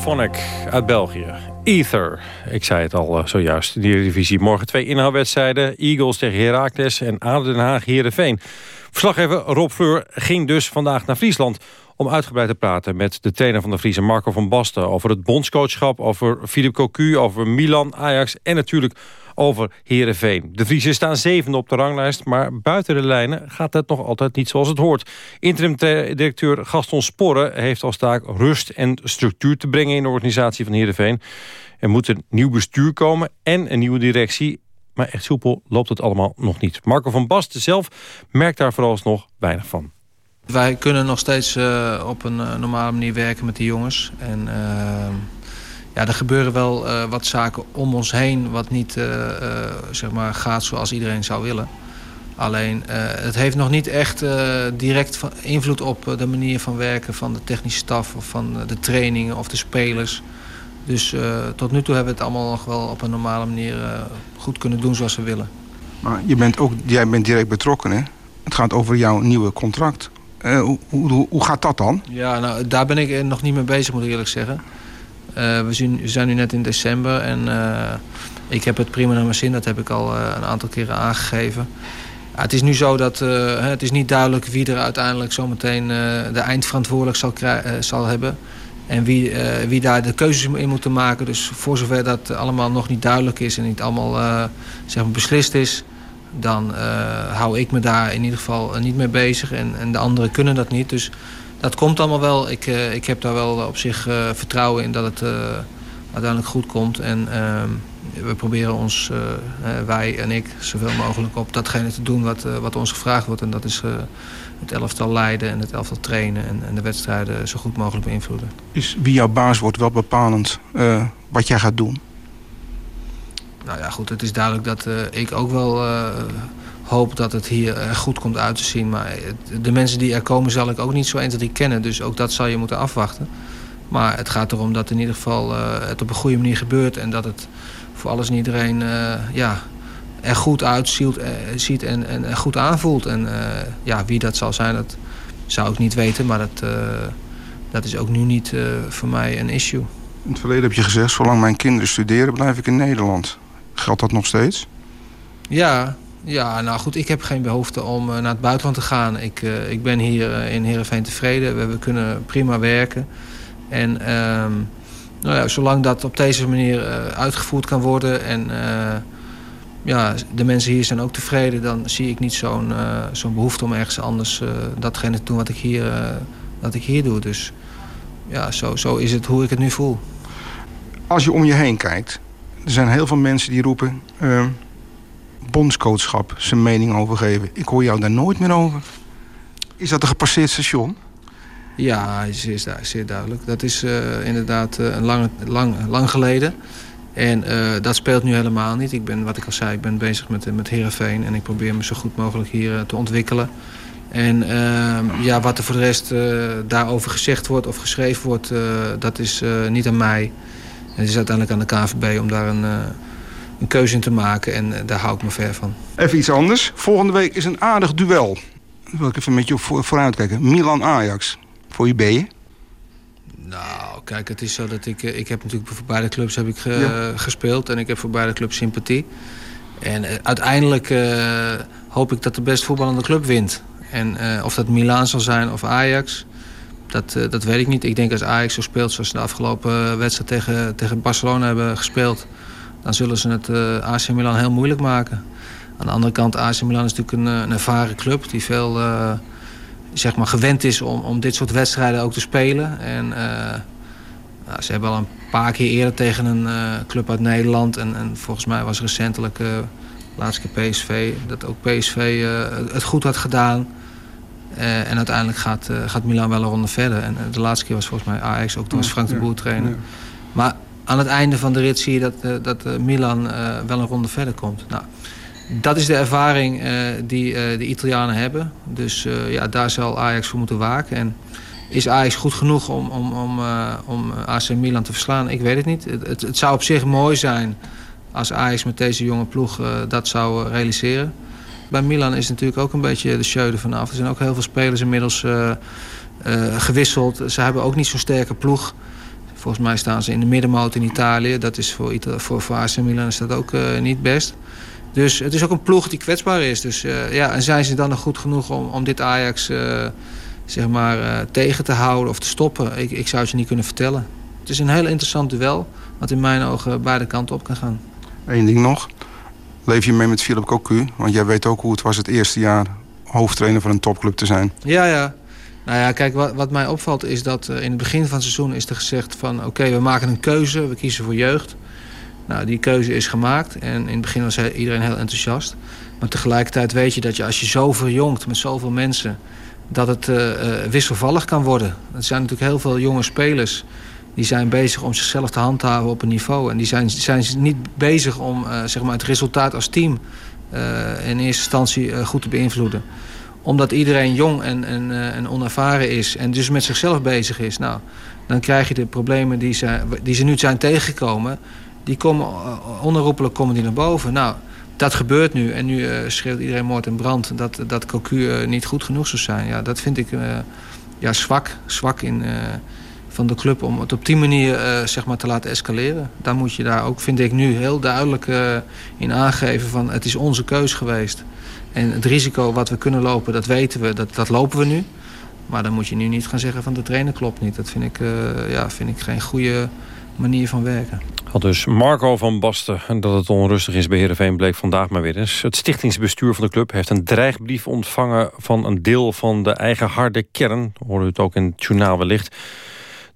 Hooverphonic uit België. Ether. Ik zei het al uh, zojuist. De Eredivisie morgen twee inhaalwedstrijden. Eagles tegen Heracles en ADO Den Haag Heerenveen. Verslaggever Rob Fleur ging dus vandaag naar Friesland... om uitgebreid te praten met de trainer van de Friese Marco van Basten... over het bondscoachschap, over Philippe Cocu, over Milan, Ajax... en natuurlijk over Heerenveen. De Friesen staan zevende op de ranglijst... maar buiten de lijnen gaat het nog altijd niet zoals het hoort. Interim-directeur Gaston Sporre heeft als taak rust en structuur te brengen... in de organisatie van Heerenveen. Er moet een nieuw bestuur komen en een nieuwe directie... maar echt soepel loopt het allemaal nog niet. Marco van Basten zelf merkt daar vooralsnog weinig van. Wij kunnen nog steeds uh, op een uh, normale manier werken met die jongens. En uh, ja, er gebeuren wel wat zaken om ons heen... wat niet zeg maar gaat zoals iedereen zou willen. Alleen, het heeft nog niet echt direct invloed op de manier van werken... van de technische staf of van de trainingen of de spelers... Dus tot nu toe hebben we het allemaal nog wel op een normale manier goed kunnen doen zoals we willen. Maar je bent ook, jij bent direct betrokken, hè? Het gaat over jouw nieuwe contract. Hoe, hoe, hoe, gaat dat dan? Ja, nou, daar ben ik nog niet mee bezig, moet ik eerlijk zeggen. Uh, we, we, zijn nu net in december en uh, ik heb het prima naar mijn zin. Dat heb ik al een aantal keren aangegeven. Het is nu zo dat het is niet duidelijk wie er uiteindelijk zometeen de eindverantwoordelijk zal, zal hebben. En wie, wie daar de keuzes in moeten maken. Dus voor zover dat allemaal nog niet duidelijk is en niet allemaal zeg maar beslist is dan uh, hou ik me daar in ieder geval niet mee bezig. En, en de anderen kunnen dat niet. Dus dat komt allemaal wel. Ik, uh, ik heb daar wel op zich uh, vertrouwen in dat het uiteindelijk goed komt. En ehm, we proberen ons, wij en ik, zoveel mogelijk op datgene te doen wat, wat ons gevraagd wordt. En dat is het elftal leiden en het elftal trainen en, en de wedstrijden zo goed mogelijk beïnvloeden. Is wie jouw baas wordt wel bepalend wat jij gaat doen? Nou ja, goed, het is duidelijk dat ik ook wel hoop dat het hier uh, goed komt uit te zien. Maar de mensen die er komen zal ik ook niet zo 1 dat die kennen. Dus ook dat zal je moeten afwachten. Maar het gaat erom dat in ieder geval het op een goede manier gebeurt. En dat het voor alles en iedereen ja, er goed uitziet ziet en, en, en, goed aanvoelt. En ja, wie dat zal zijn, dat zou ik niet weten. Maar dat, dat is ook nu niet voor mij een issue. In het verleden heb je gezegd, zolang mijn kinderen studeren, blijf ik in Nederland. Geldt dat nog steeds? Ja, ja, nou goed, ik heb geen behoefte om uh, naar het buitenland te gaan. Ik, uh, ik ben hier uh, in Heerenveen tevreden. We, kunnen prima werken. En nou ja, zolang dat op deze manier uitgevoerd kan worden... en ja, de mensen hier zijn ook tevreden... dan zie ik niet zo'n zo'n behoefte om ergens anders datgene te doen wat ik hier, wat ik hier doe. Dus ja, zo, zo is het hoe ik het nu voel. Als je om je heen kijkt... Er zijn heel veel mensen die roepen... Bondscoachschap, zijn mening over geven. Ik hoor jou daar nooit meer over. Is dat een gepasseerd station? Ja, zeer, zeer duidelijk. Dat is uh, inderdaad uh, lang, lang, lang geleden. En uh, dat speelt nu helemaal niet. Ik ben, wat ik al zei, ik ben bezig met, met Heerenveen. En ik probeer me zo goed mogelijk hier te ontwikkelen. En ja, wat er voor de rest daarover gezegd wordt of geschreven wordt... dat is niet aan mij. Het is uiteindelijk aan de KVB om daar een, een keuze in te maken. En daar hou ik me ver van. Even iets anders. Volgende week is een aardig duel. Daar wil ik even met je vooruit kijken. Milan-Ajax. Voor je ben je? Nou, kijk, het is zo dat ik... Ik heb natuurlijk voor beide clubs heb ik ge, ja. gespeeld. En ik heb voor beide clubs sympathie. En uh, uiteindelijk uh, hoop ik dat de best voetballende club wint. En uh, of dat Milaan zal zijn of Ajax... Dat, dat weet ik niet. Ik denk als Ajax zo speelt zoals ze de afgelopen wedstrijd tegen, tegen Barcelona hebben gespeeld... dan zullen ze het AC Milan heel moeilijk maken. Aan de andere kant, AC Milan is natuurlijk een, een ervaren club... die veel zeg maar, gewend is om, om dit soort wedstrijden ook te spelen. En nou, ze hebben al een paar keer eerder tegen een uh, club uit Nederland. En, en volgens mij was recentelijk, uh, laatste keer PSV, dat ook PSV het goed had gedaan. en uiteindelijk gaat, gaat Milan wel een ronde verder. En de laatste keer was volgens mij Ajax, ook toen was Frank de Boer trainer. Maar aan het einde van de rit zie je dat, dat Milan wel een ronde verder komt. Nou, dat is de ervaring die de Italianen hebben. Dus ja, daar zal Ajax voor moeten waken. En is Ajax goed genoeg om, om, om, om AC Milan te verslaan? Ik weet het niet. Het, het, zou op zich mooi zijn als Ajax met deze jonge ploeg dat zou realiseren. Bij Milan is natuurlijk ook een beetje de show vanaf. Er zijn ook heel veel spelers inmiddels gewisseld. Ze hebben ook niet zo'n sterke ploeg. Volgens mij staan ze in de middenmoot in Italië. Dat is voor, Ita voor, voor AC Milan is dat ook niet best. Dus het is ook een ploeg die kwetsbaar is. Dus uh, ja, en zijn ze dan nog goed genoeg om, om dit Ajax uh, zeg maar, tegen te houden of te stoppen? Ik, ik zou het je niet kunnen vertellen. Het is een heel interessant duel, wat in mijn ogen beide kanten op kan gaan. Eén ding nog. Leef je mee met Philip Cocu? Want jij weet ook hoe het was het eerste jaar hoofdtrainer van een topclub te zijn. Ja, ja. Nou ja, kijk, wat, wat mij opvalt is dat in het begin van het seizoen is er gezegd van... oké, we maken een keuze, we kiezen voor jeugd. Nou, die keuze is gemaakt en in het begin was iedereen heel enthousiast. Maar tegelijkertijd weet je dat je als je zo verjongt met zoveel mensen... dat het uh, wisselvallig kan worden. Er zijn natuurlijk heel veel jonge spelers... die zijn bezig om zichzelf te handhaven op een niveau. En die zijn, zijn niet bezig om zeg maar het resultaat als team... in eerste instantie goed te beïnvloeden omdat iedereen jong en, en, en onervaren is en dus met zichzelf bezig is... Nou, dan krijg je de problemen die ze, die ze nu zijn tegengekomen die komen onherroepelijk komen die naar boven. Nou, dat gebeurt nu. En nu uh, schreeuwt iedereen moord en brand dat, dat Cocu niet goed genoeg zou zijn. Ja, dat vind ik ja, zwak, zwak in, van de club om het op die manier zeg maar te laten escaleren. Daar moet je daar ook, vind ik nu, heel duidelijk in aangeven van het is onze keus geweest. En het risico wat we kunnen lopen, dat weten we, dat, dat lopen we nu. Maar dan moet je nu niet gaan zeggen van de trainer klopt niet. Dat vind ik, ja, vind ik geen goede manier van werken. Had dus Marco van Basten. En dat het onrustig is bij Heerenveen bleek vandaag maar weer eens. Het stichtingsbestuur van de club heeft een dreigbrief ontvangen... van een deel van de eigen harde kern. Hoorde het ook in het journaal wellicht.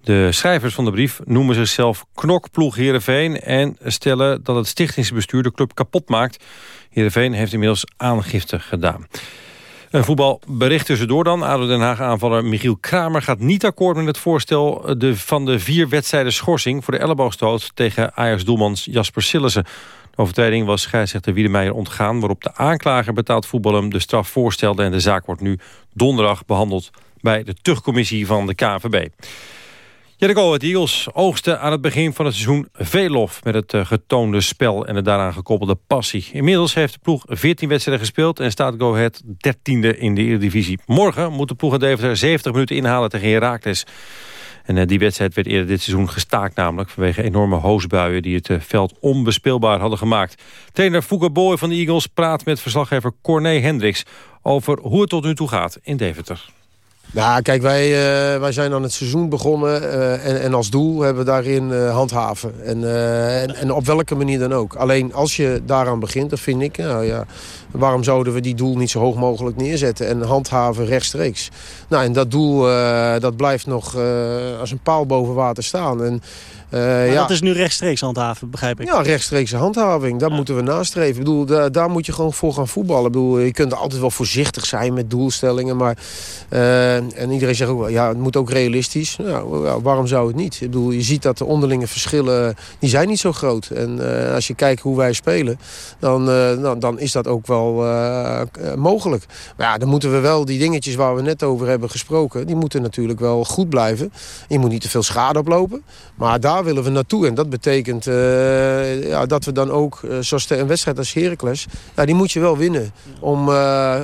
De schrijvers van de brief noemen zichzelf knokploeg Heerenveen... en stellen dat het stichtingsbestuur de club kapot maakt. Heerenveen heeft inmiddels aangifte gedaan. Een voetbalbericht tussendoor dan. ADO Den Haag aanvaller Michiel Kramer gaat niet akkoord met het voorstel de, van de vier wedstrijden schorsing voor de elleboogstoot tegen Ajax-doelmans Jasper Sillissen. De overtreding was scheidsrechter Wiedemeijer ontgaan... waarop de aanklager betaald voetbal hem de straf voorstelde... en de zaak wordt nu donderdag behandeld bij de terugcommissie van de KVB. Ja, de Eagles oogsten aan het begin van het seizoen veel lof... met het uh, getoonde spel en de daaraan gekoppelde passie. Inmiddels heeft de ploeg 14 wedstrijden gespeeld... en staat Go Ahead 13e in de Eredivisie. Morgen moet de ploeg uit Deventer 70 minuten inhalen tegen Heracles. En uh, die wedstrijd werd eerder dit seizoen gestaakt namelijk... vanwege enorme hoosbuien die het uh, veld onbespeelbaar hadden gemaakt. Trainer Fouke Boy van de Eagles praat met verslaggever Corné Hendricks... over hoe het tot nu toe gaat in Deventer. Nou, kijk, wij, uh, wij zijn aan het seizoen begonnen uh, en, en, als doel hebben we daarin uh, handhaven. En, en, en, op welke manier dan ook. Alleen als je daaraan begint, dan vind ik, nou ja, waarom zouden we die doel niet zo hoog mogelijk neerzetten en handhaven rechtstreeks. Nou, en dat doel dat blijft nog als een paal boven water staan. En, ja. dat is nu rechtstreeks handhaven, begrijp ik? Ja, rechtstreekse handhaving. Dat ja. moeten we nastreven. Ik bedoel, daar, daar, moet je gewoon voor gaan voetballen. Ik bedoel, je kunt altijd wel voorzichtig zijn met doelstellingen. Maar uh, en iedereen zegt ook wel, ja, het moet ook realistisch. Nou, waarom zou het niet? Ik bedoel, je ziet dat de onderlinge verschillen, die zijn niet zo groot. En uh, als je kijkt hoe wij spelen, dan, dan, dan, is dat ook wel mogelijk. Maar ja, dan moeten we wel die dingetjes waar we net over hebben gesproken, die moeten natuurlijk wel goed blijven. Je moet niet te veel schade oplopen. Maar daar willen we naartoe. En dat betekent ja, dat we dan ook, zoals de, een wedstrijd als Heracles, ja, die moet je wel winnen. Om,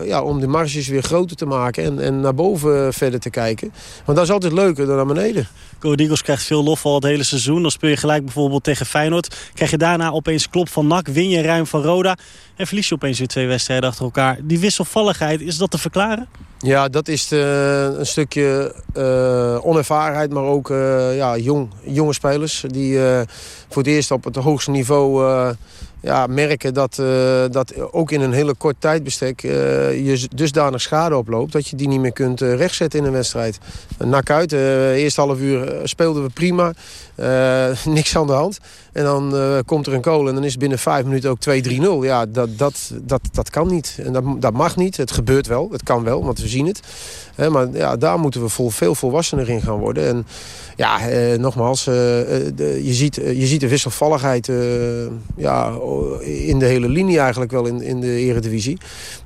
ja, om de marges weer groter te maken en, en naar boven verder te kijken. Want dat is altijd leuker dan naar beneden. Go Eagles krijgt veel lof al het hele seizoen. Dan speel je gelijk bijvoorbeeld tegen Feyenoord. Krijg je daarna opeens klop van NAC, win je ruim van Roda... en verlies je opeens weer twee wedstrijden achter elkaar. Die wisselvalligheid, is dat te verklaren? Ja, dat is de, een stukje uh, onervarenheid, maar ook uh, ja, jong, jonge spelers... die voor het eerst op het hoogste niveau ja, merken dat, uh, dat ook in een hele kort tijdbestek uh, je dusdanig schade oploopt... dat je die niet meer kunt rechtzetten in een wedstrijd. Nak uit, eerst half uur speelden we prima, (laughs) niks aan de hand. En dan komt er een kool en dan is binnen vijf minuten ook 2-3-0. Ja, dat, dat, dat, dat kan niet. En dat, dat mag niet. Het gebeurt wel, het kan wel, want we zien het. Maar ja, daar moeten we veel volwassener in gaan worden. En ja, eh, nogmaals, eh, de, je, ziet, je ziet de wisselvalligheid eh, ja, in de hele linie eigenlijk wel in, in de eredivisie.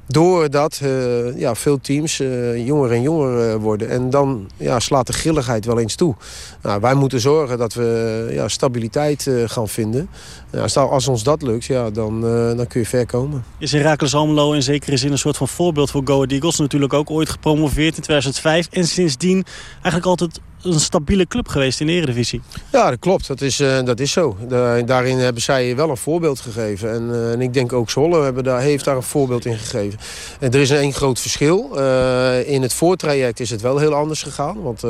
Doordat uh, ja, veel teams uh, jonger en jonger worden. En dan ja, slaat de grilligheid wel eens toe. Nou, wij moeten zorgen dat we ja, stabiliteit gaan vinden. Ja, als ons dat lukt, ja, dan, dan kun je ver komen. Is Heracles Almelo in zekere zin een soort van voorbeeld voor Go Ahead Eagles? Natuurlijk ook ooit gepromoveerd in 2005. En sindsdien eigenlijk altijd een stabiele club geweest in de Eredivisie. Ja, dat klopt. Dat is, uh, dat is zo. daarin hebben zij wel een voorbeeld gegeven. En, uh, en ik denk ook Zwolle hebben daar, heeft daar een voorbeeld in gegeven. En er is een één groot verschil. Uh, in het voortraject is het wel heel anders gegaan. Want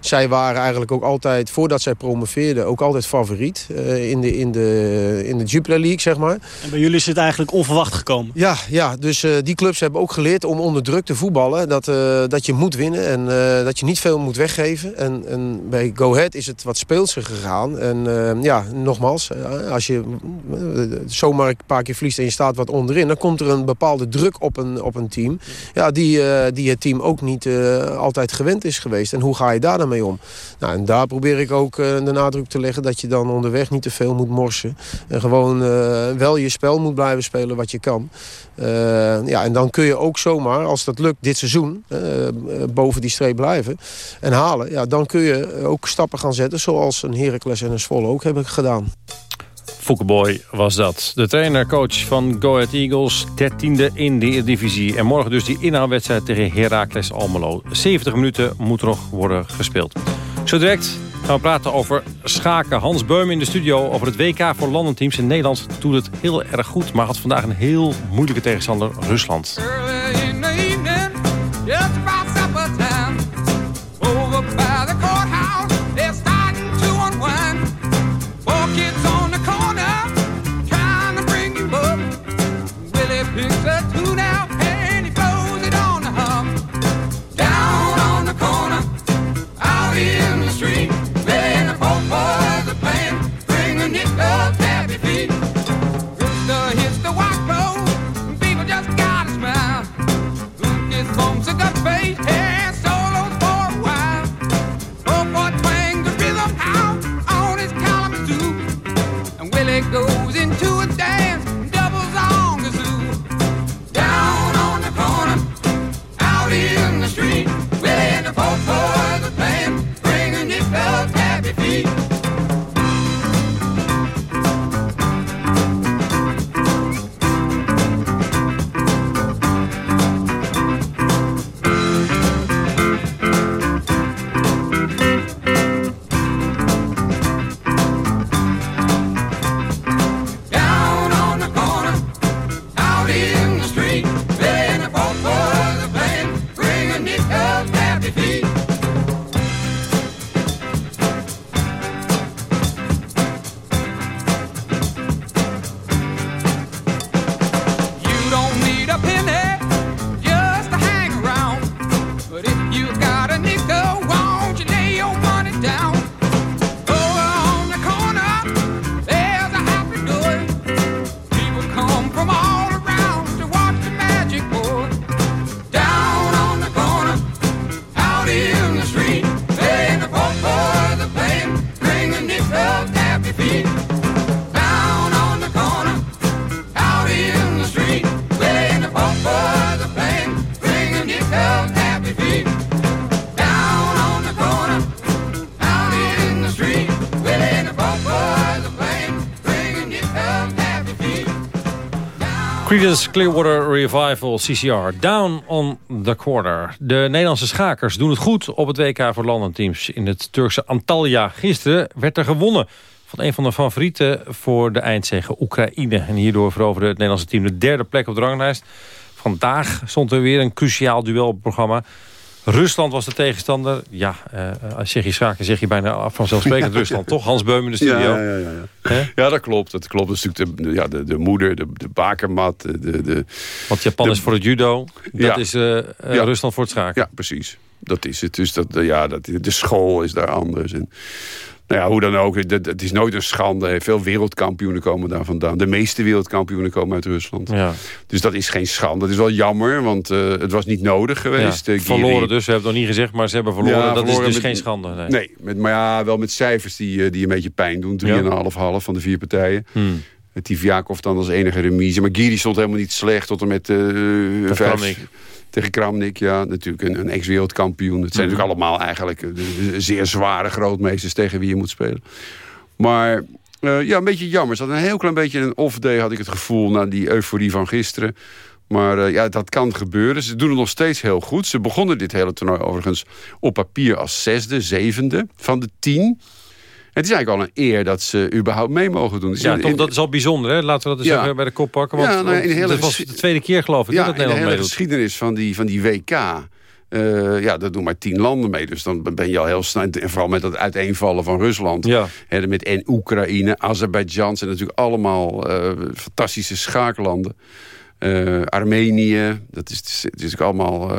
zij waren eigenlijk ook altijd, voordat zij promoveerden... ook altijd favoriet in, de, in, de, in de Jupiler League, zeg maar. En bij jullie is het eigenlijk onverwacht gekomen? Ja, ja dus die clubs hebben ook geleerd om onder druk te voetballen. Dat, dat je moet winnen en dat je niet veel moet weggeven. En, en, bij Go Ahead is het wat speelser gegaan. En uh, ja, nogmaals, eh, als je uh, zomaar een paar keer verliest en je staat wat onderin... dan komt er een bepaalde druk op een, op een team... Ja, die, uh, die het team ook niet altijd gewend is geweest. En hoe ga je daar dan mee om? Nou, en daar probeer ik ook de nadruk te leggen... dat je dan onderweg niet te veel moet morsen. En gewoon wel je spel moet blijven spelen wat je kan. ja, en dan kun je ook zomaar, als dat lukt dit seizoen... boven die streep blijven en halen... Ja, dan kun je ook stappen gaan zetten... zoals een Heracles en een Zwolle ook hebben gedaan. Foukeboy was dat. De trainer-coach van Go Ahead Eagles, 13e in de divisie. En morgen dus die inhaalwedstrijd tegen Heracles Almelo. 70 minuten moet er nog worden gespeeld. Zo direct gaan we praten over schaken. Hans Beum in de studio over het WK voor landenteams. In Nederland doet het heel erg goed, maar had vandaag een heel moeilijke tegenstander, Rusland. Creedence Clearwater Revival, CCR, down on the quarter. De Nederlandse schakers doen het goed op het WK voor landenteams in het Turkse Antalya. Gisteren werd er gewonnen van een van de favorieten voor de eindzege Oekraïne. En hierdoor veroverde het Nederlandse team de derde plek op de ranglijst. Vandaag stond er weer een cruciaal duel op het programma. Rusland was de tegenstander. Ja, uh, als zeg je schaken zeg je bijna vanzelfsprekend (laughs) Rusland, toch? Hans Beum in de studio. Ja, ja, ja, ja. ja dat klopt. Dat klopt. Dat is natuurlijk de, ja, de, de moeder, de, de bakermat. De, de, Want Japan de, is voor het judo. Dat is uh, ja. Rusland voor het schaken. Ja, precies. Dat is het. Dus dat, ja, dat, de school is daar anders. En, nou ja, hoe dan ook, het is nooit een schande. Veel wereldkampioenen komen daar vandaan. De meeste wereldkampioenen komen uit Rusland. Ja. Dus dat is geen schande. Dat is wel jammer, want uh, het was niet nodig geweest. Ja, verloren dus, we hebben het nog niet gezegd, maar ze hebben verloren. Ja, dat verloren is dus met, geen schande. Nee, nee met, maar ja, wel met cijfers die, die een beetje pijn doen. 3,5 half van de vier partijen. Hmm. Tiviakov dan als enige remise. Maar Giri stond helemaal niet slecht tot en met uh, vijf... Tegen Kramnik, ja, natuurlijk een, een ex-wereldkampioen. Het zijn mm -hmm. natuurlijk allemaal eigenlijk zeer zware grootmeesters tegen wie je moet spelen. Maar uh, ja, een beetje jammer. Ze hadden een heel klein beetje een off-day, had ik het gevoel, na die euforie van gisteren. Maar uh, ja, dat kan gebeuren. Ze doen het nog steeds heel goed. Ze begonnen dit hele toernooi overigens op papier als zesde, zevende van de tien. Het is eigenlijk al een eer dat ze überhaupt mee mogen doen. Dus ja, in, toch, dat is al bijzonder. Hè? Laten we dat eens ja. even bij de kop pakken. Want, ja, nou, in de hele dat was de tweede keer geloof ik ja, dat Nederland in de hele meedoet. geschiedenis van die, van die WK... Uh, ja, dat doen maar tien landen mee. Dus dan ben je al heel snel... En vooral met dat uiteenvallen van Rusland. Ja. Hè, met en Oekraïne, Azerbeidzjan... zijn natuurlijk allemaal uh, fantastische schaaklanden. Uh, Armenië, dat is, is natuurlijk allemaal...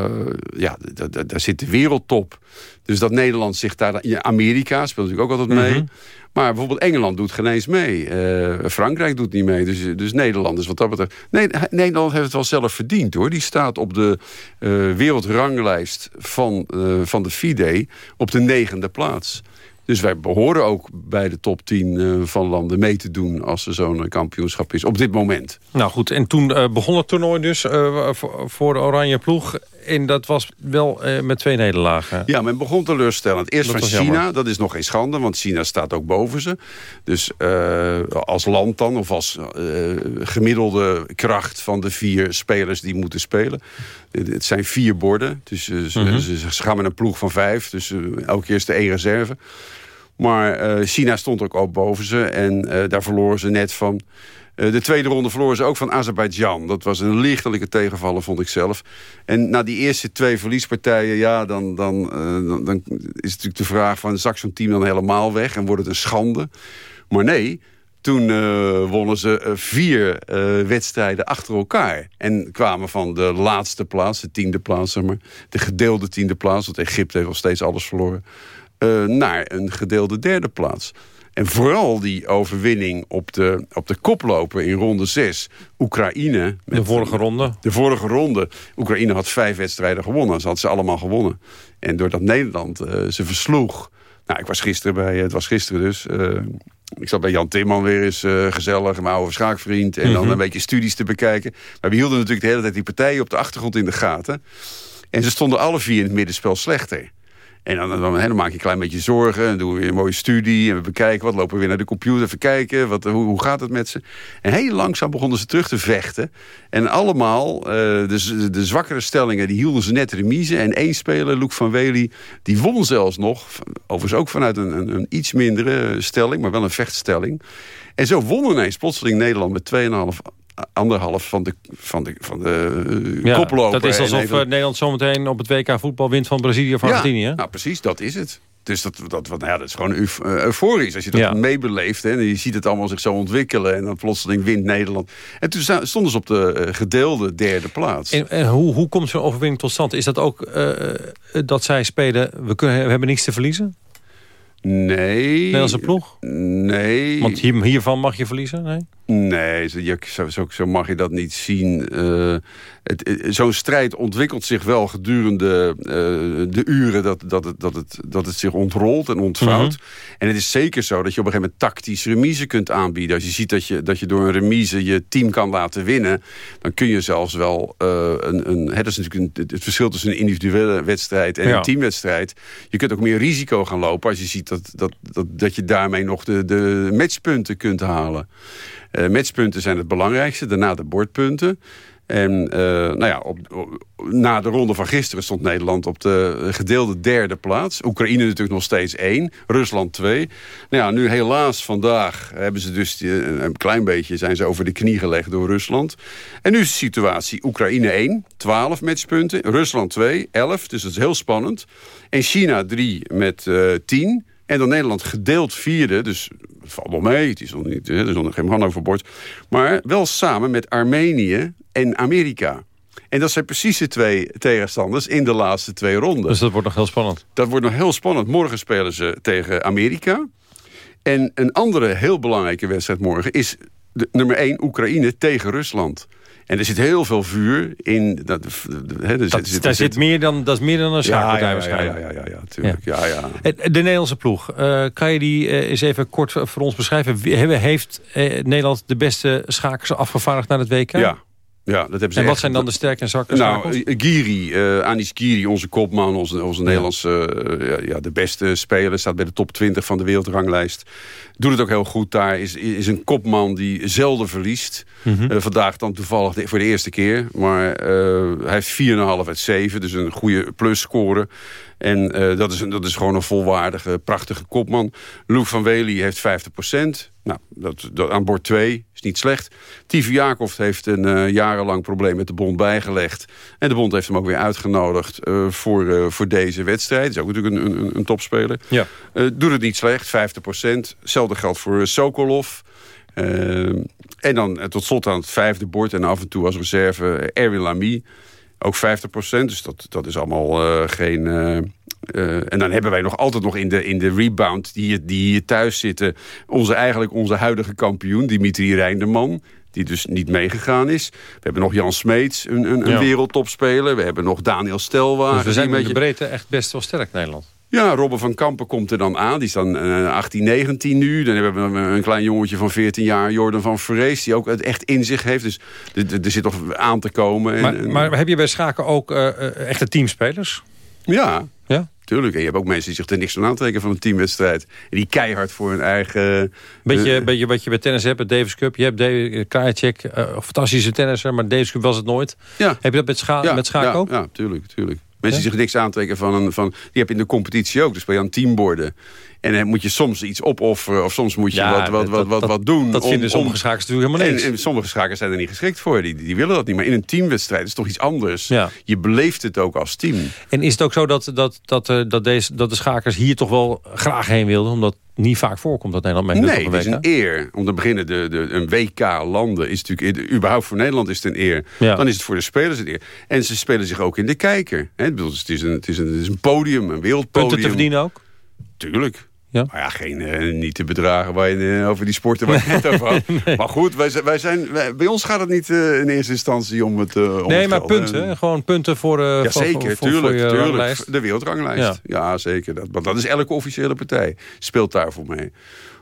ja, daar zit de wereldtop. Dus dat Nederland zich daar... Ja, Amerika speelt natuurlijk ook altijd mee. Mhm. Maar bijvoorbeeld Engeland doet geen eens mee. Uh, Frankrijk doet niet mee. Dus, dus Nederland is wat dat betreft... Nee, Nederland heeft het wel zelf verdiend hoor. Die staat op de uh, wereldranglijst van, uh, van de FIDE op de negende plaats. Dus wij behoren ook bij de top 10 uh, van landen mee te doen... als er zo'n kampioenschap is, op dit moment. Nou goed, en toen uh, begon het toernooi dus uh, voor de Oranje Ploeg. En dat was wel met twee nederlagen. Ja, men begon teleurstellend. Eerst Dat van China, jammer. dat is nog geen schande... want China staat ook boven ze. Dus als land dan, of als gemiddelde kracht... van de vier spelers die moeten spelen. Het zijn vier borden, dus mm -hmm. ze, ze, gaan met een ploeg van vijf. Dus elke keer is de één reserve. Maar uh, China stond ook op boven ze. En uh, daar verloren ze net van. Uh, de tweede ronde verloren ze ook van Azerbeidzjan. Dat was een lichtelijke tegenvaller, vond ik zelf. En na die eerste twee verliespartijen... ja, dan, dan, dan, is natuurlijk de vraag van... zakt zo'n team dan helemaal weg en wordt het een schande? Maar nee, toen wonnen ze vier wedstrijden achter elkaar. En kwamen van de laatste plaats, de tiende plaats, zeg maar. De gedeelde tiende plaats, want Egypte heeft al steeds alles verloren. Uh, naar een gedeelde derde plaats. En vooral die overwinning op de, op de koploper in ronde 6. Oekraïne. De vorige ronde. De vorige ronde. Oekraïne had vijf wedstrijden gewonnen. Ze had ze allemaal gewonnen. En doordat Nederland uh, ze versloeg. Nou, ik was gisteren bij, het was gisteren dus. Uh, ik zat bij Jan Timman weer eens uh, gezellig, mijn oude schaakvriend. En mm -hmm. dan een beetje studies te bekijken. Maar we hielden natuurlijk de hele tijd die partijen op de achtergrond in de gaten. En ze stonden alle vier in het middenspel slechter. En dan, dan, maak je een klein beetje zorgen. En doen we weer een mooie studie. En we bekijken wat. Lopen we weer naar de computer. Even kijken. Wat, hoe, hoe gaat het met ze? En heel langzaam begonnen ze terug te vechten. En allemaal, uh, de, de zwakkere stellingen, die hielden ze net remise. En één speler, Loek van Wely, die won zelfs nog. Overigens ook vanuit een, een, een iets mindere stelling. Maar wel een vechtstelling. En zo won ineens plotseling Nederland met 2,5 anderhalf van de, van de, van de ja, koploper. Dat is alsof even... Nederland zometeen op het WK voetbal wint van Brazilië of Argentinië. Ja, nou precies, dat is het. Dus dat, dat, nou ja, dat is gewoon euf, uh, euforisch. Als je dat ja. meebeleeft hè, en je ziet het allemaal zich zo ontwikkelen... en dan plotseling wint Nederland. En toen stonden ze op de gedeelde derde plaats. En, en hoe, hoe komt zo'n overwinning tot stand? Is dat ook uh, dat zij spelen, we, kunnen, we hebben niks te verliezen? Nee. Nederlandse ploeg? Nee. Want hier, hiervan mag je verliezen? Nee? Nee, zo, zo, zo mag je dat niet zien. Uh, Zo'n strijd ontwikkelt zich wel gedurende uh, de uren dat, dat, het, dat, het, dat het zich ontrolt en ontvouwt. Mm -hmm. En het is zeker zo dat je op een gegeven moment tactisch remise kunt aanbieden. Als je ziet dat je, dat je door een remise je team kan laten winnen... dan kun je zelfs wel uh, een... een dat is natuurlijk een, het verschil tussen een individuele wedstrijd en ja. een teamwedstrijd. Je kunt ook meer risico gaan lopen als je ziet dat, dat, dat, dat je daarmee nog de, de matchpunten kunt halen. Eh, matchpunten zijn het belangrijkste, daarna de bordpunten. En uh, nou ja, op, na de ronde van gisteren stond Nederland op de gedeelde derde plaats. Oekraïne natuurlijk nog steeds één, Rusland twee. Nou ja, nu helaas vandaag hebben ze dus die, een klein beetje zijn ze over de knie gelegd door Rusland. En nu is de situatie Oekraïne 1, 12 matchpunten. Rusland 2, 11, dus dat is heel spannend. En China 3 met uh, 10. En dan Nederland gedeeld vierde, dus het valt nog mee. Het is nog niet, er is nog geen man overboord. Maar wel samen met Armenië en Amerika. En dat zijn precies de twee tegenstanders in de laatste twee ronden. Dus dat wordt nog heel spannend. Dat wordt nog heel spannend. Morgen spelen ze tegen Amerika. En een andere heel belangrijke wedstrijd morgen is de, nummer 1 Oekraïne tegen Rusland. En er zit heel veel vuur in. Dat, he, er zit, zit, daar zit meer dan, dat is meer dan een schaakpartij ja, waarschijnlijk. Ja, ja, ja, ja. Ja. Ja, De Nederlandse ploeg, uh, kan je die uh, eens even kort voor ons beschrijven? Heeft uh, Nederland de beste schakers afgevaardigd naar het WK? Ja, ja, dat hebben ze en wat echt, zijn dan de sterke en zwakke Nou, Giri, uh, Anis Giri, onze kopman, onze, onze ja. Nederlandse, uh, ja, de beste speler, staat bij de top 20 van de wereldranglijst. Doet het ook heel goed daar. Is, is een kopman die zelden verliest. Mm -hmm. uh, vandaag dan toevallig de, voor de eerste keer. Maar hij heeft 4,5 uit 7, dus een goede plus score. En uh, dat, is, dat is gewoon een volwaardige, prachtige kopman. Lou van Wely heeft 50% Nou, dat, dat, aan boord 2 is niet slecht. Tivi Jacob heeft een uh, jarenlang probleem met de bond bijgelegd. En de bond heeft hem ook weer uitgenodigd uh, voor, uh, voor deze wedstrijd. Is ook natuurlijk een, een, een topspeler. Ja. doet het niet slecht, 50 Hetzelfde geldt voor Sokolov. en dan tot slot aan het vijfde bord en af en toe als reserve Erwin Lamy. Ook 50% dus dat, dat is allemaal uh, geen... Uh, en dan hebben wij nog altijd nog in de, in de rebound die hier, die hier thuis zitten... Onze, eigenlijk onze huidige kampioen, Dimitri Reinderman die dus niet meegegaan is. We hebben nog Jan Smeets, een, een, een ja. wereldtopspeler. We hebben nog Daniel Stelwagen. Dus we zijn met beetje... de breedte echt best wel sterk, Nederland. Ja, Robben van Kampen komt er dan aan. Die is dan uh, 18, 19 nu. Dan hebben we een klein jongetje van 14 jaar, Jordan van Vrees... die ook het echt in zich heeft. Dus er zit nog aan te komen. Maar, en, maar heb je bij schaken ook uh, echte teamspelers? Ja, ja, tuurlijk. En je hebt ook mensen die zich er niks van aantrekken van een teamwedstrijd. En die keihard voor hun eigen... Beetje, uh, beetje wat je bij tennis hebt, Davis Cup. Je hebt David Krajicek, fantastische tennisser, maar Davis Cup was het nooit. Ja. Heb je dat met, scha ja, met schaken ja, ook? Ja, tuurlijk, tuurlijk. Mensen die zich niks aantrekken van een... Van, die heb je in de competitie ook. Dus ben je aan teamborden. En dan moet je soms iets opofferen. Of soms moet je ja, wat, wat, wat, wat, dat, wat doen. Dat vinden sommige schakers natuurlijk helemaal niet. En, en, sommige schakers zijn er niet geschikt voor. Die, die willen dat niet. Maar in een teamwedstrijd is het toch iets anders. Ja. Je beleeft het ook als team. En is het ook zo dat, dat, dat, uh, dat, deze, dat de schakers hier toch wel graag heen wilden? Omdat niet vaak voorkomt dat Nederland mee Nee, het is een eer. Om te beginnen, de, de, een WK landen is natuurlijk... überhaupt voor Nederland is het een eer. Ja. Dan is het voor de spelers een eer. En ze spelen zich ook in de kijker. Hè? Het, is een, het, is een, het is een podium, een wereldpodium. Punten te verdienen ook? Tuurlijk. Ja. Maar ja, geen, uh, niet te bedragen waar je, uh, over die sporten waar je het over had. (laughs) nee. Maar goed, wij, wij zijn, wij, bij ons gaat het niet uh, in eerste instantie om het om Nee, het maar punten. Gewoon punten voor, ja, voor, zeker, voor, tuurlijk, voor tuurlijk. ranglijst. De wereldranglijst. Ja, ja zeker. Dat, want dat is elke officiële partij. Speelt daarvoor mee.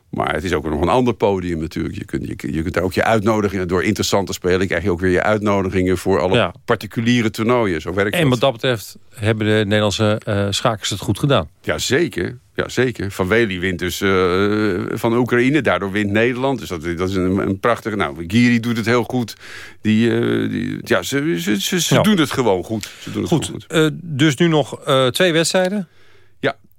Maar het is ook nog een ander podium natuurlijk. Je kunt, je, je kunt daar ook je uitnodigingen... door interessant te spelen... krijg je ook weer je uitnodigingen... voor alle ja. particuliere toernooien. Zo werkt en dat. wat dat betreft hebben de Nederlandse uh, schakers het goed gedaan. Ja, zeker. Ja, zeker. Van Wely wint dus uh, van Oekraïne. Daardoor wint Nederland. Dus dat, dat is een, een prachtige... Nou, Giri doet het heel goed. Die, uh, die ja, ze, ze, ze, doen het gewoon goed. Ze doen het goed. goed. Dus nu nog twee wedstrijden.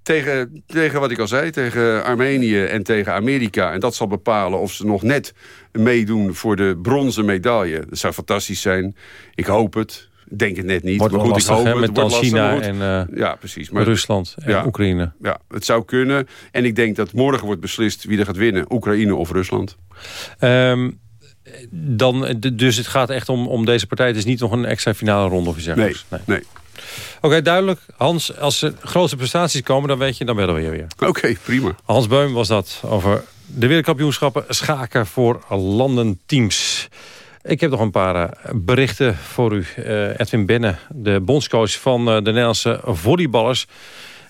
Tegen, tegen wat ik al zei, tegen Armenië en tegen Amerika. En dat zal bepalen of ze nog net meedoen voor de bronzen medaille. Dat zou fantastisch zijn. Ik hoop het. Denk het net niet. Wordt maar goed, lastig, ik hoop het. met China lastig, en uh, ja, precies. Maar, Rusland en ja, Oekraïne. Ja, het zou kunnen. En ik denk dat morgen wordt beslist wie er gaat winnen. Oekraïne of Rusland. Um, dan, dus het gaat echt om, om deze partij. Het is niet nog een extra finale ronde of iets nee, nee. nee. Oké, okay, duidelijk. Hans, als er grote prestaties komen, dan weet je, dan bellen we je weer. Oké, okay, prima. Hans Beum was dat over de wereldkampioenschappen schaken voor landenteams. Ik heb nog een paar uh, berichten voor u. Uh, Edwin Benne, de bondscoach van uh, de Nederlandse volleyballers...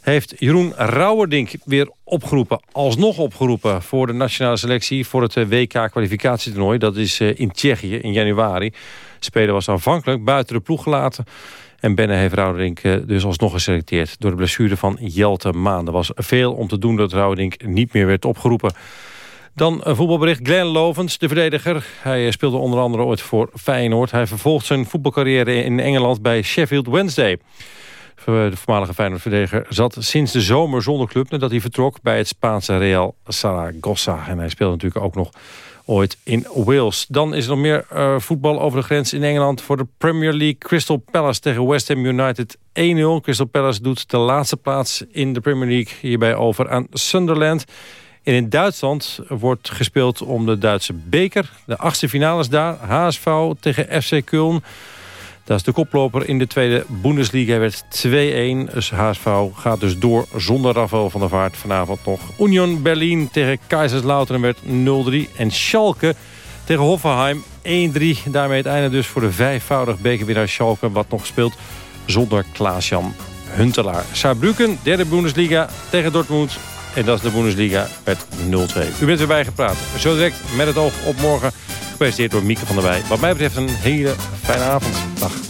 heeft Jeroen Rauwerdink weer opgeroepen, alsnog opgeroepen... voor de nationale selectie voor het WK-kwalificatietoernooi. Dat is in Tsjechië in januari. Speler was aanvankelijk buiten de ploeg gelaten... En Benne heeft Rauwerdink dus alsnog geselecteerd... door de blessure van Jelte Maan. Er was veel om te doen dat Rauwerdink niet meer werd opgeroepen. Dan een voetbalbericht. Glenn Lovens, de verdediger. Hij speelde onder andere ooit voor Feyenoord. Hij vervolgt zijn voetbalcarrière in Engeland bij Sheffield Wednesday. De voormalige Feyenoord-verdediger zat sinds de zomer zonder club... nadat hij vertrok bij het Spaanse Real Zaragoza. En hij speelde natuurlijk ook nog ooit in Wales. Dan is er nog meer uh, voetbal over de grens in Engeland... voor de Premier League. Crystal Palace tegen West Ham United 1-0. Crystal Palace doet de laatste plaats in de Premier League... hierbij over aan Sunderland... En in Duitsland wordt gespeeld om de Duitse beker. De achtste finales daar. HSV tegen FC Köln. Dat is de koploper in de tweede Bundesliga. werd 2-1. Dus HSV gaat dus door zonder Rafael van der Vaart. Vanavond nog Union Berlin tegen Kaiserslautern werd 0-3. En Schalke tegen Hoffenheim 1-3. Daarmee het einde dus voor de vijfvoudig bekerwinnaar Schalke. Wat nog speelt zonder Klaas-Jan Huntelaar. Saarbrücken, derde Bundesliga tegen Dortmund. En dat is de Bundesliga met 0-2. U bent weer bijgepraat. Zo direct met het oog op morgen. Gepresenteerd door Mieke van der Wij. Wat mij betreft een hele fijne avond. Dag.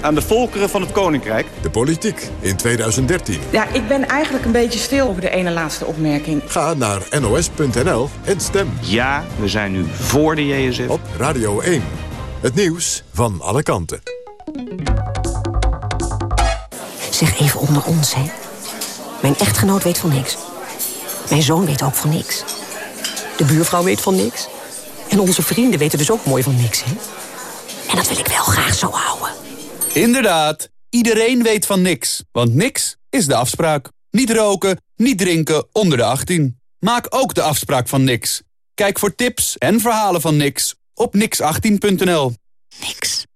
aan de volkeren van het Koninkrijk. De politiek in 2013. Ja, ik ben eigenlijk een beetje stil over de ene laatste opmerking. Ga naar nos.nl en stem. Ja, we zijn nu voor de JSF. Op Radio 1. Het nieuws van alle kanten. Zeg even onder ons, hè. Mijn echtgenoot weet van niks. Mijn zoon weet ook van niks. De buurvrouw weet van niks. En onze vrienden weten dus ook mooi van niks, hè. En dat wil ik wel graag zo houden. Inderdaad, iedereen weet van niks. Want niks is de afspraak. Niet roken, niet drinken onder de 18. Maak ook de afspraak van niks. Kijk voor tips en verhalen van niks op nix18.nl. Niks.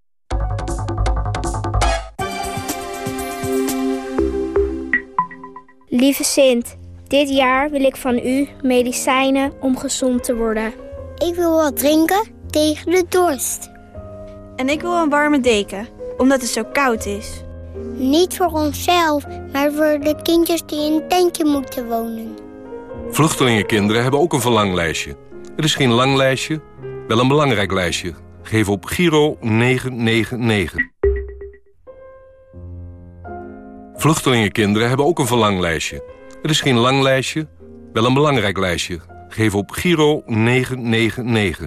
Lieve Sint, dit jaar wil ik van u medicijnen om gezond te worden. Ik wil wat drinken tegen de dorst. En ik wil een warme deken, omdat het zo koud is. Niet voor onszelf, maar voor de kindjes die in een tentje moeten wonen. Vluchtelingenkinderen hebben ook een verlanglijstje. Het is geen lang lijstje, wel een belangrijk lijstje. Geef op Giro 999. Vluchtelingenkinderen hebben ook een verlanglijstje. Het is geen lang lijstje, wel een belangrijk lijstje. Geef op Giro 999.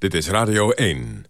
Dit is Radio 1.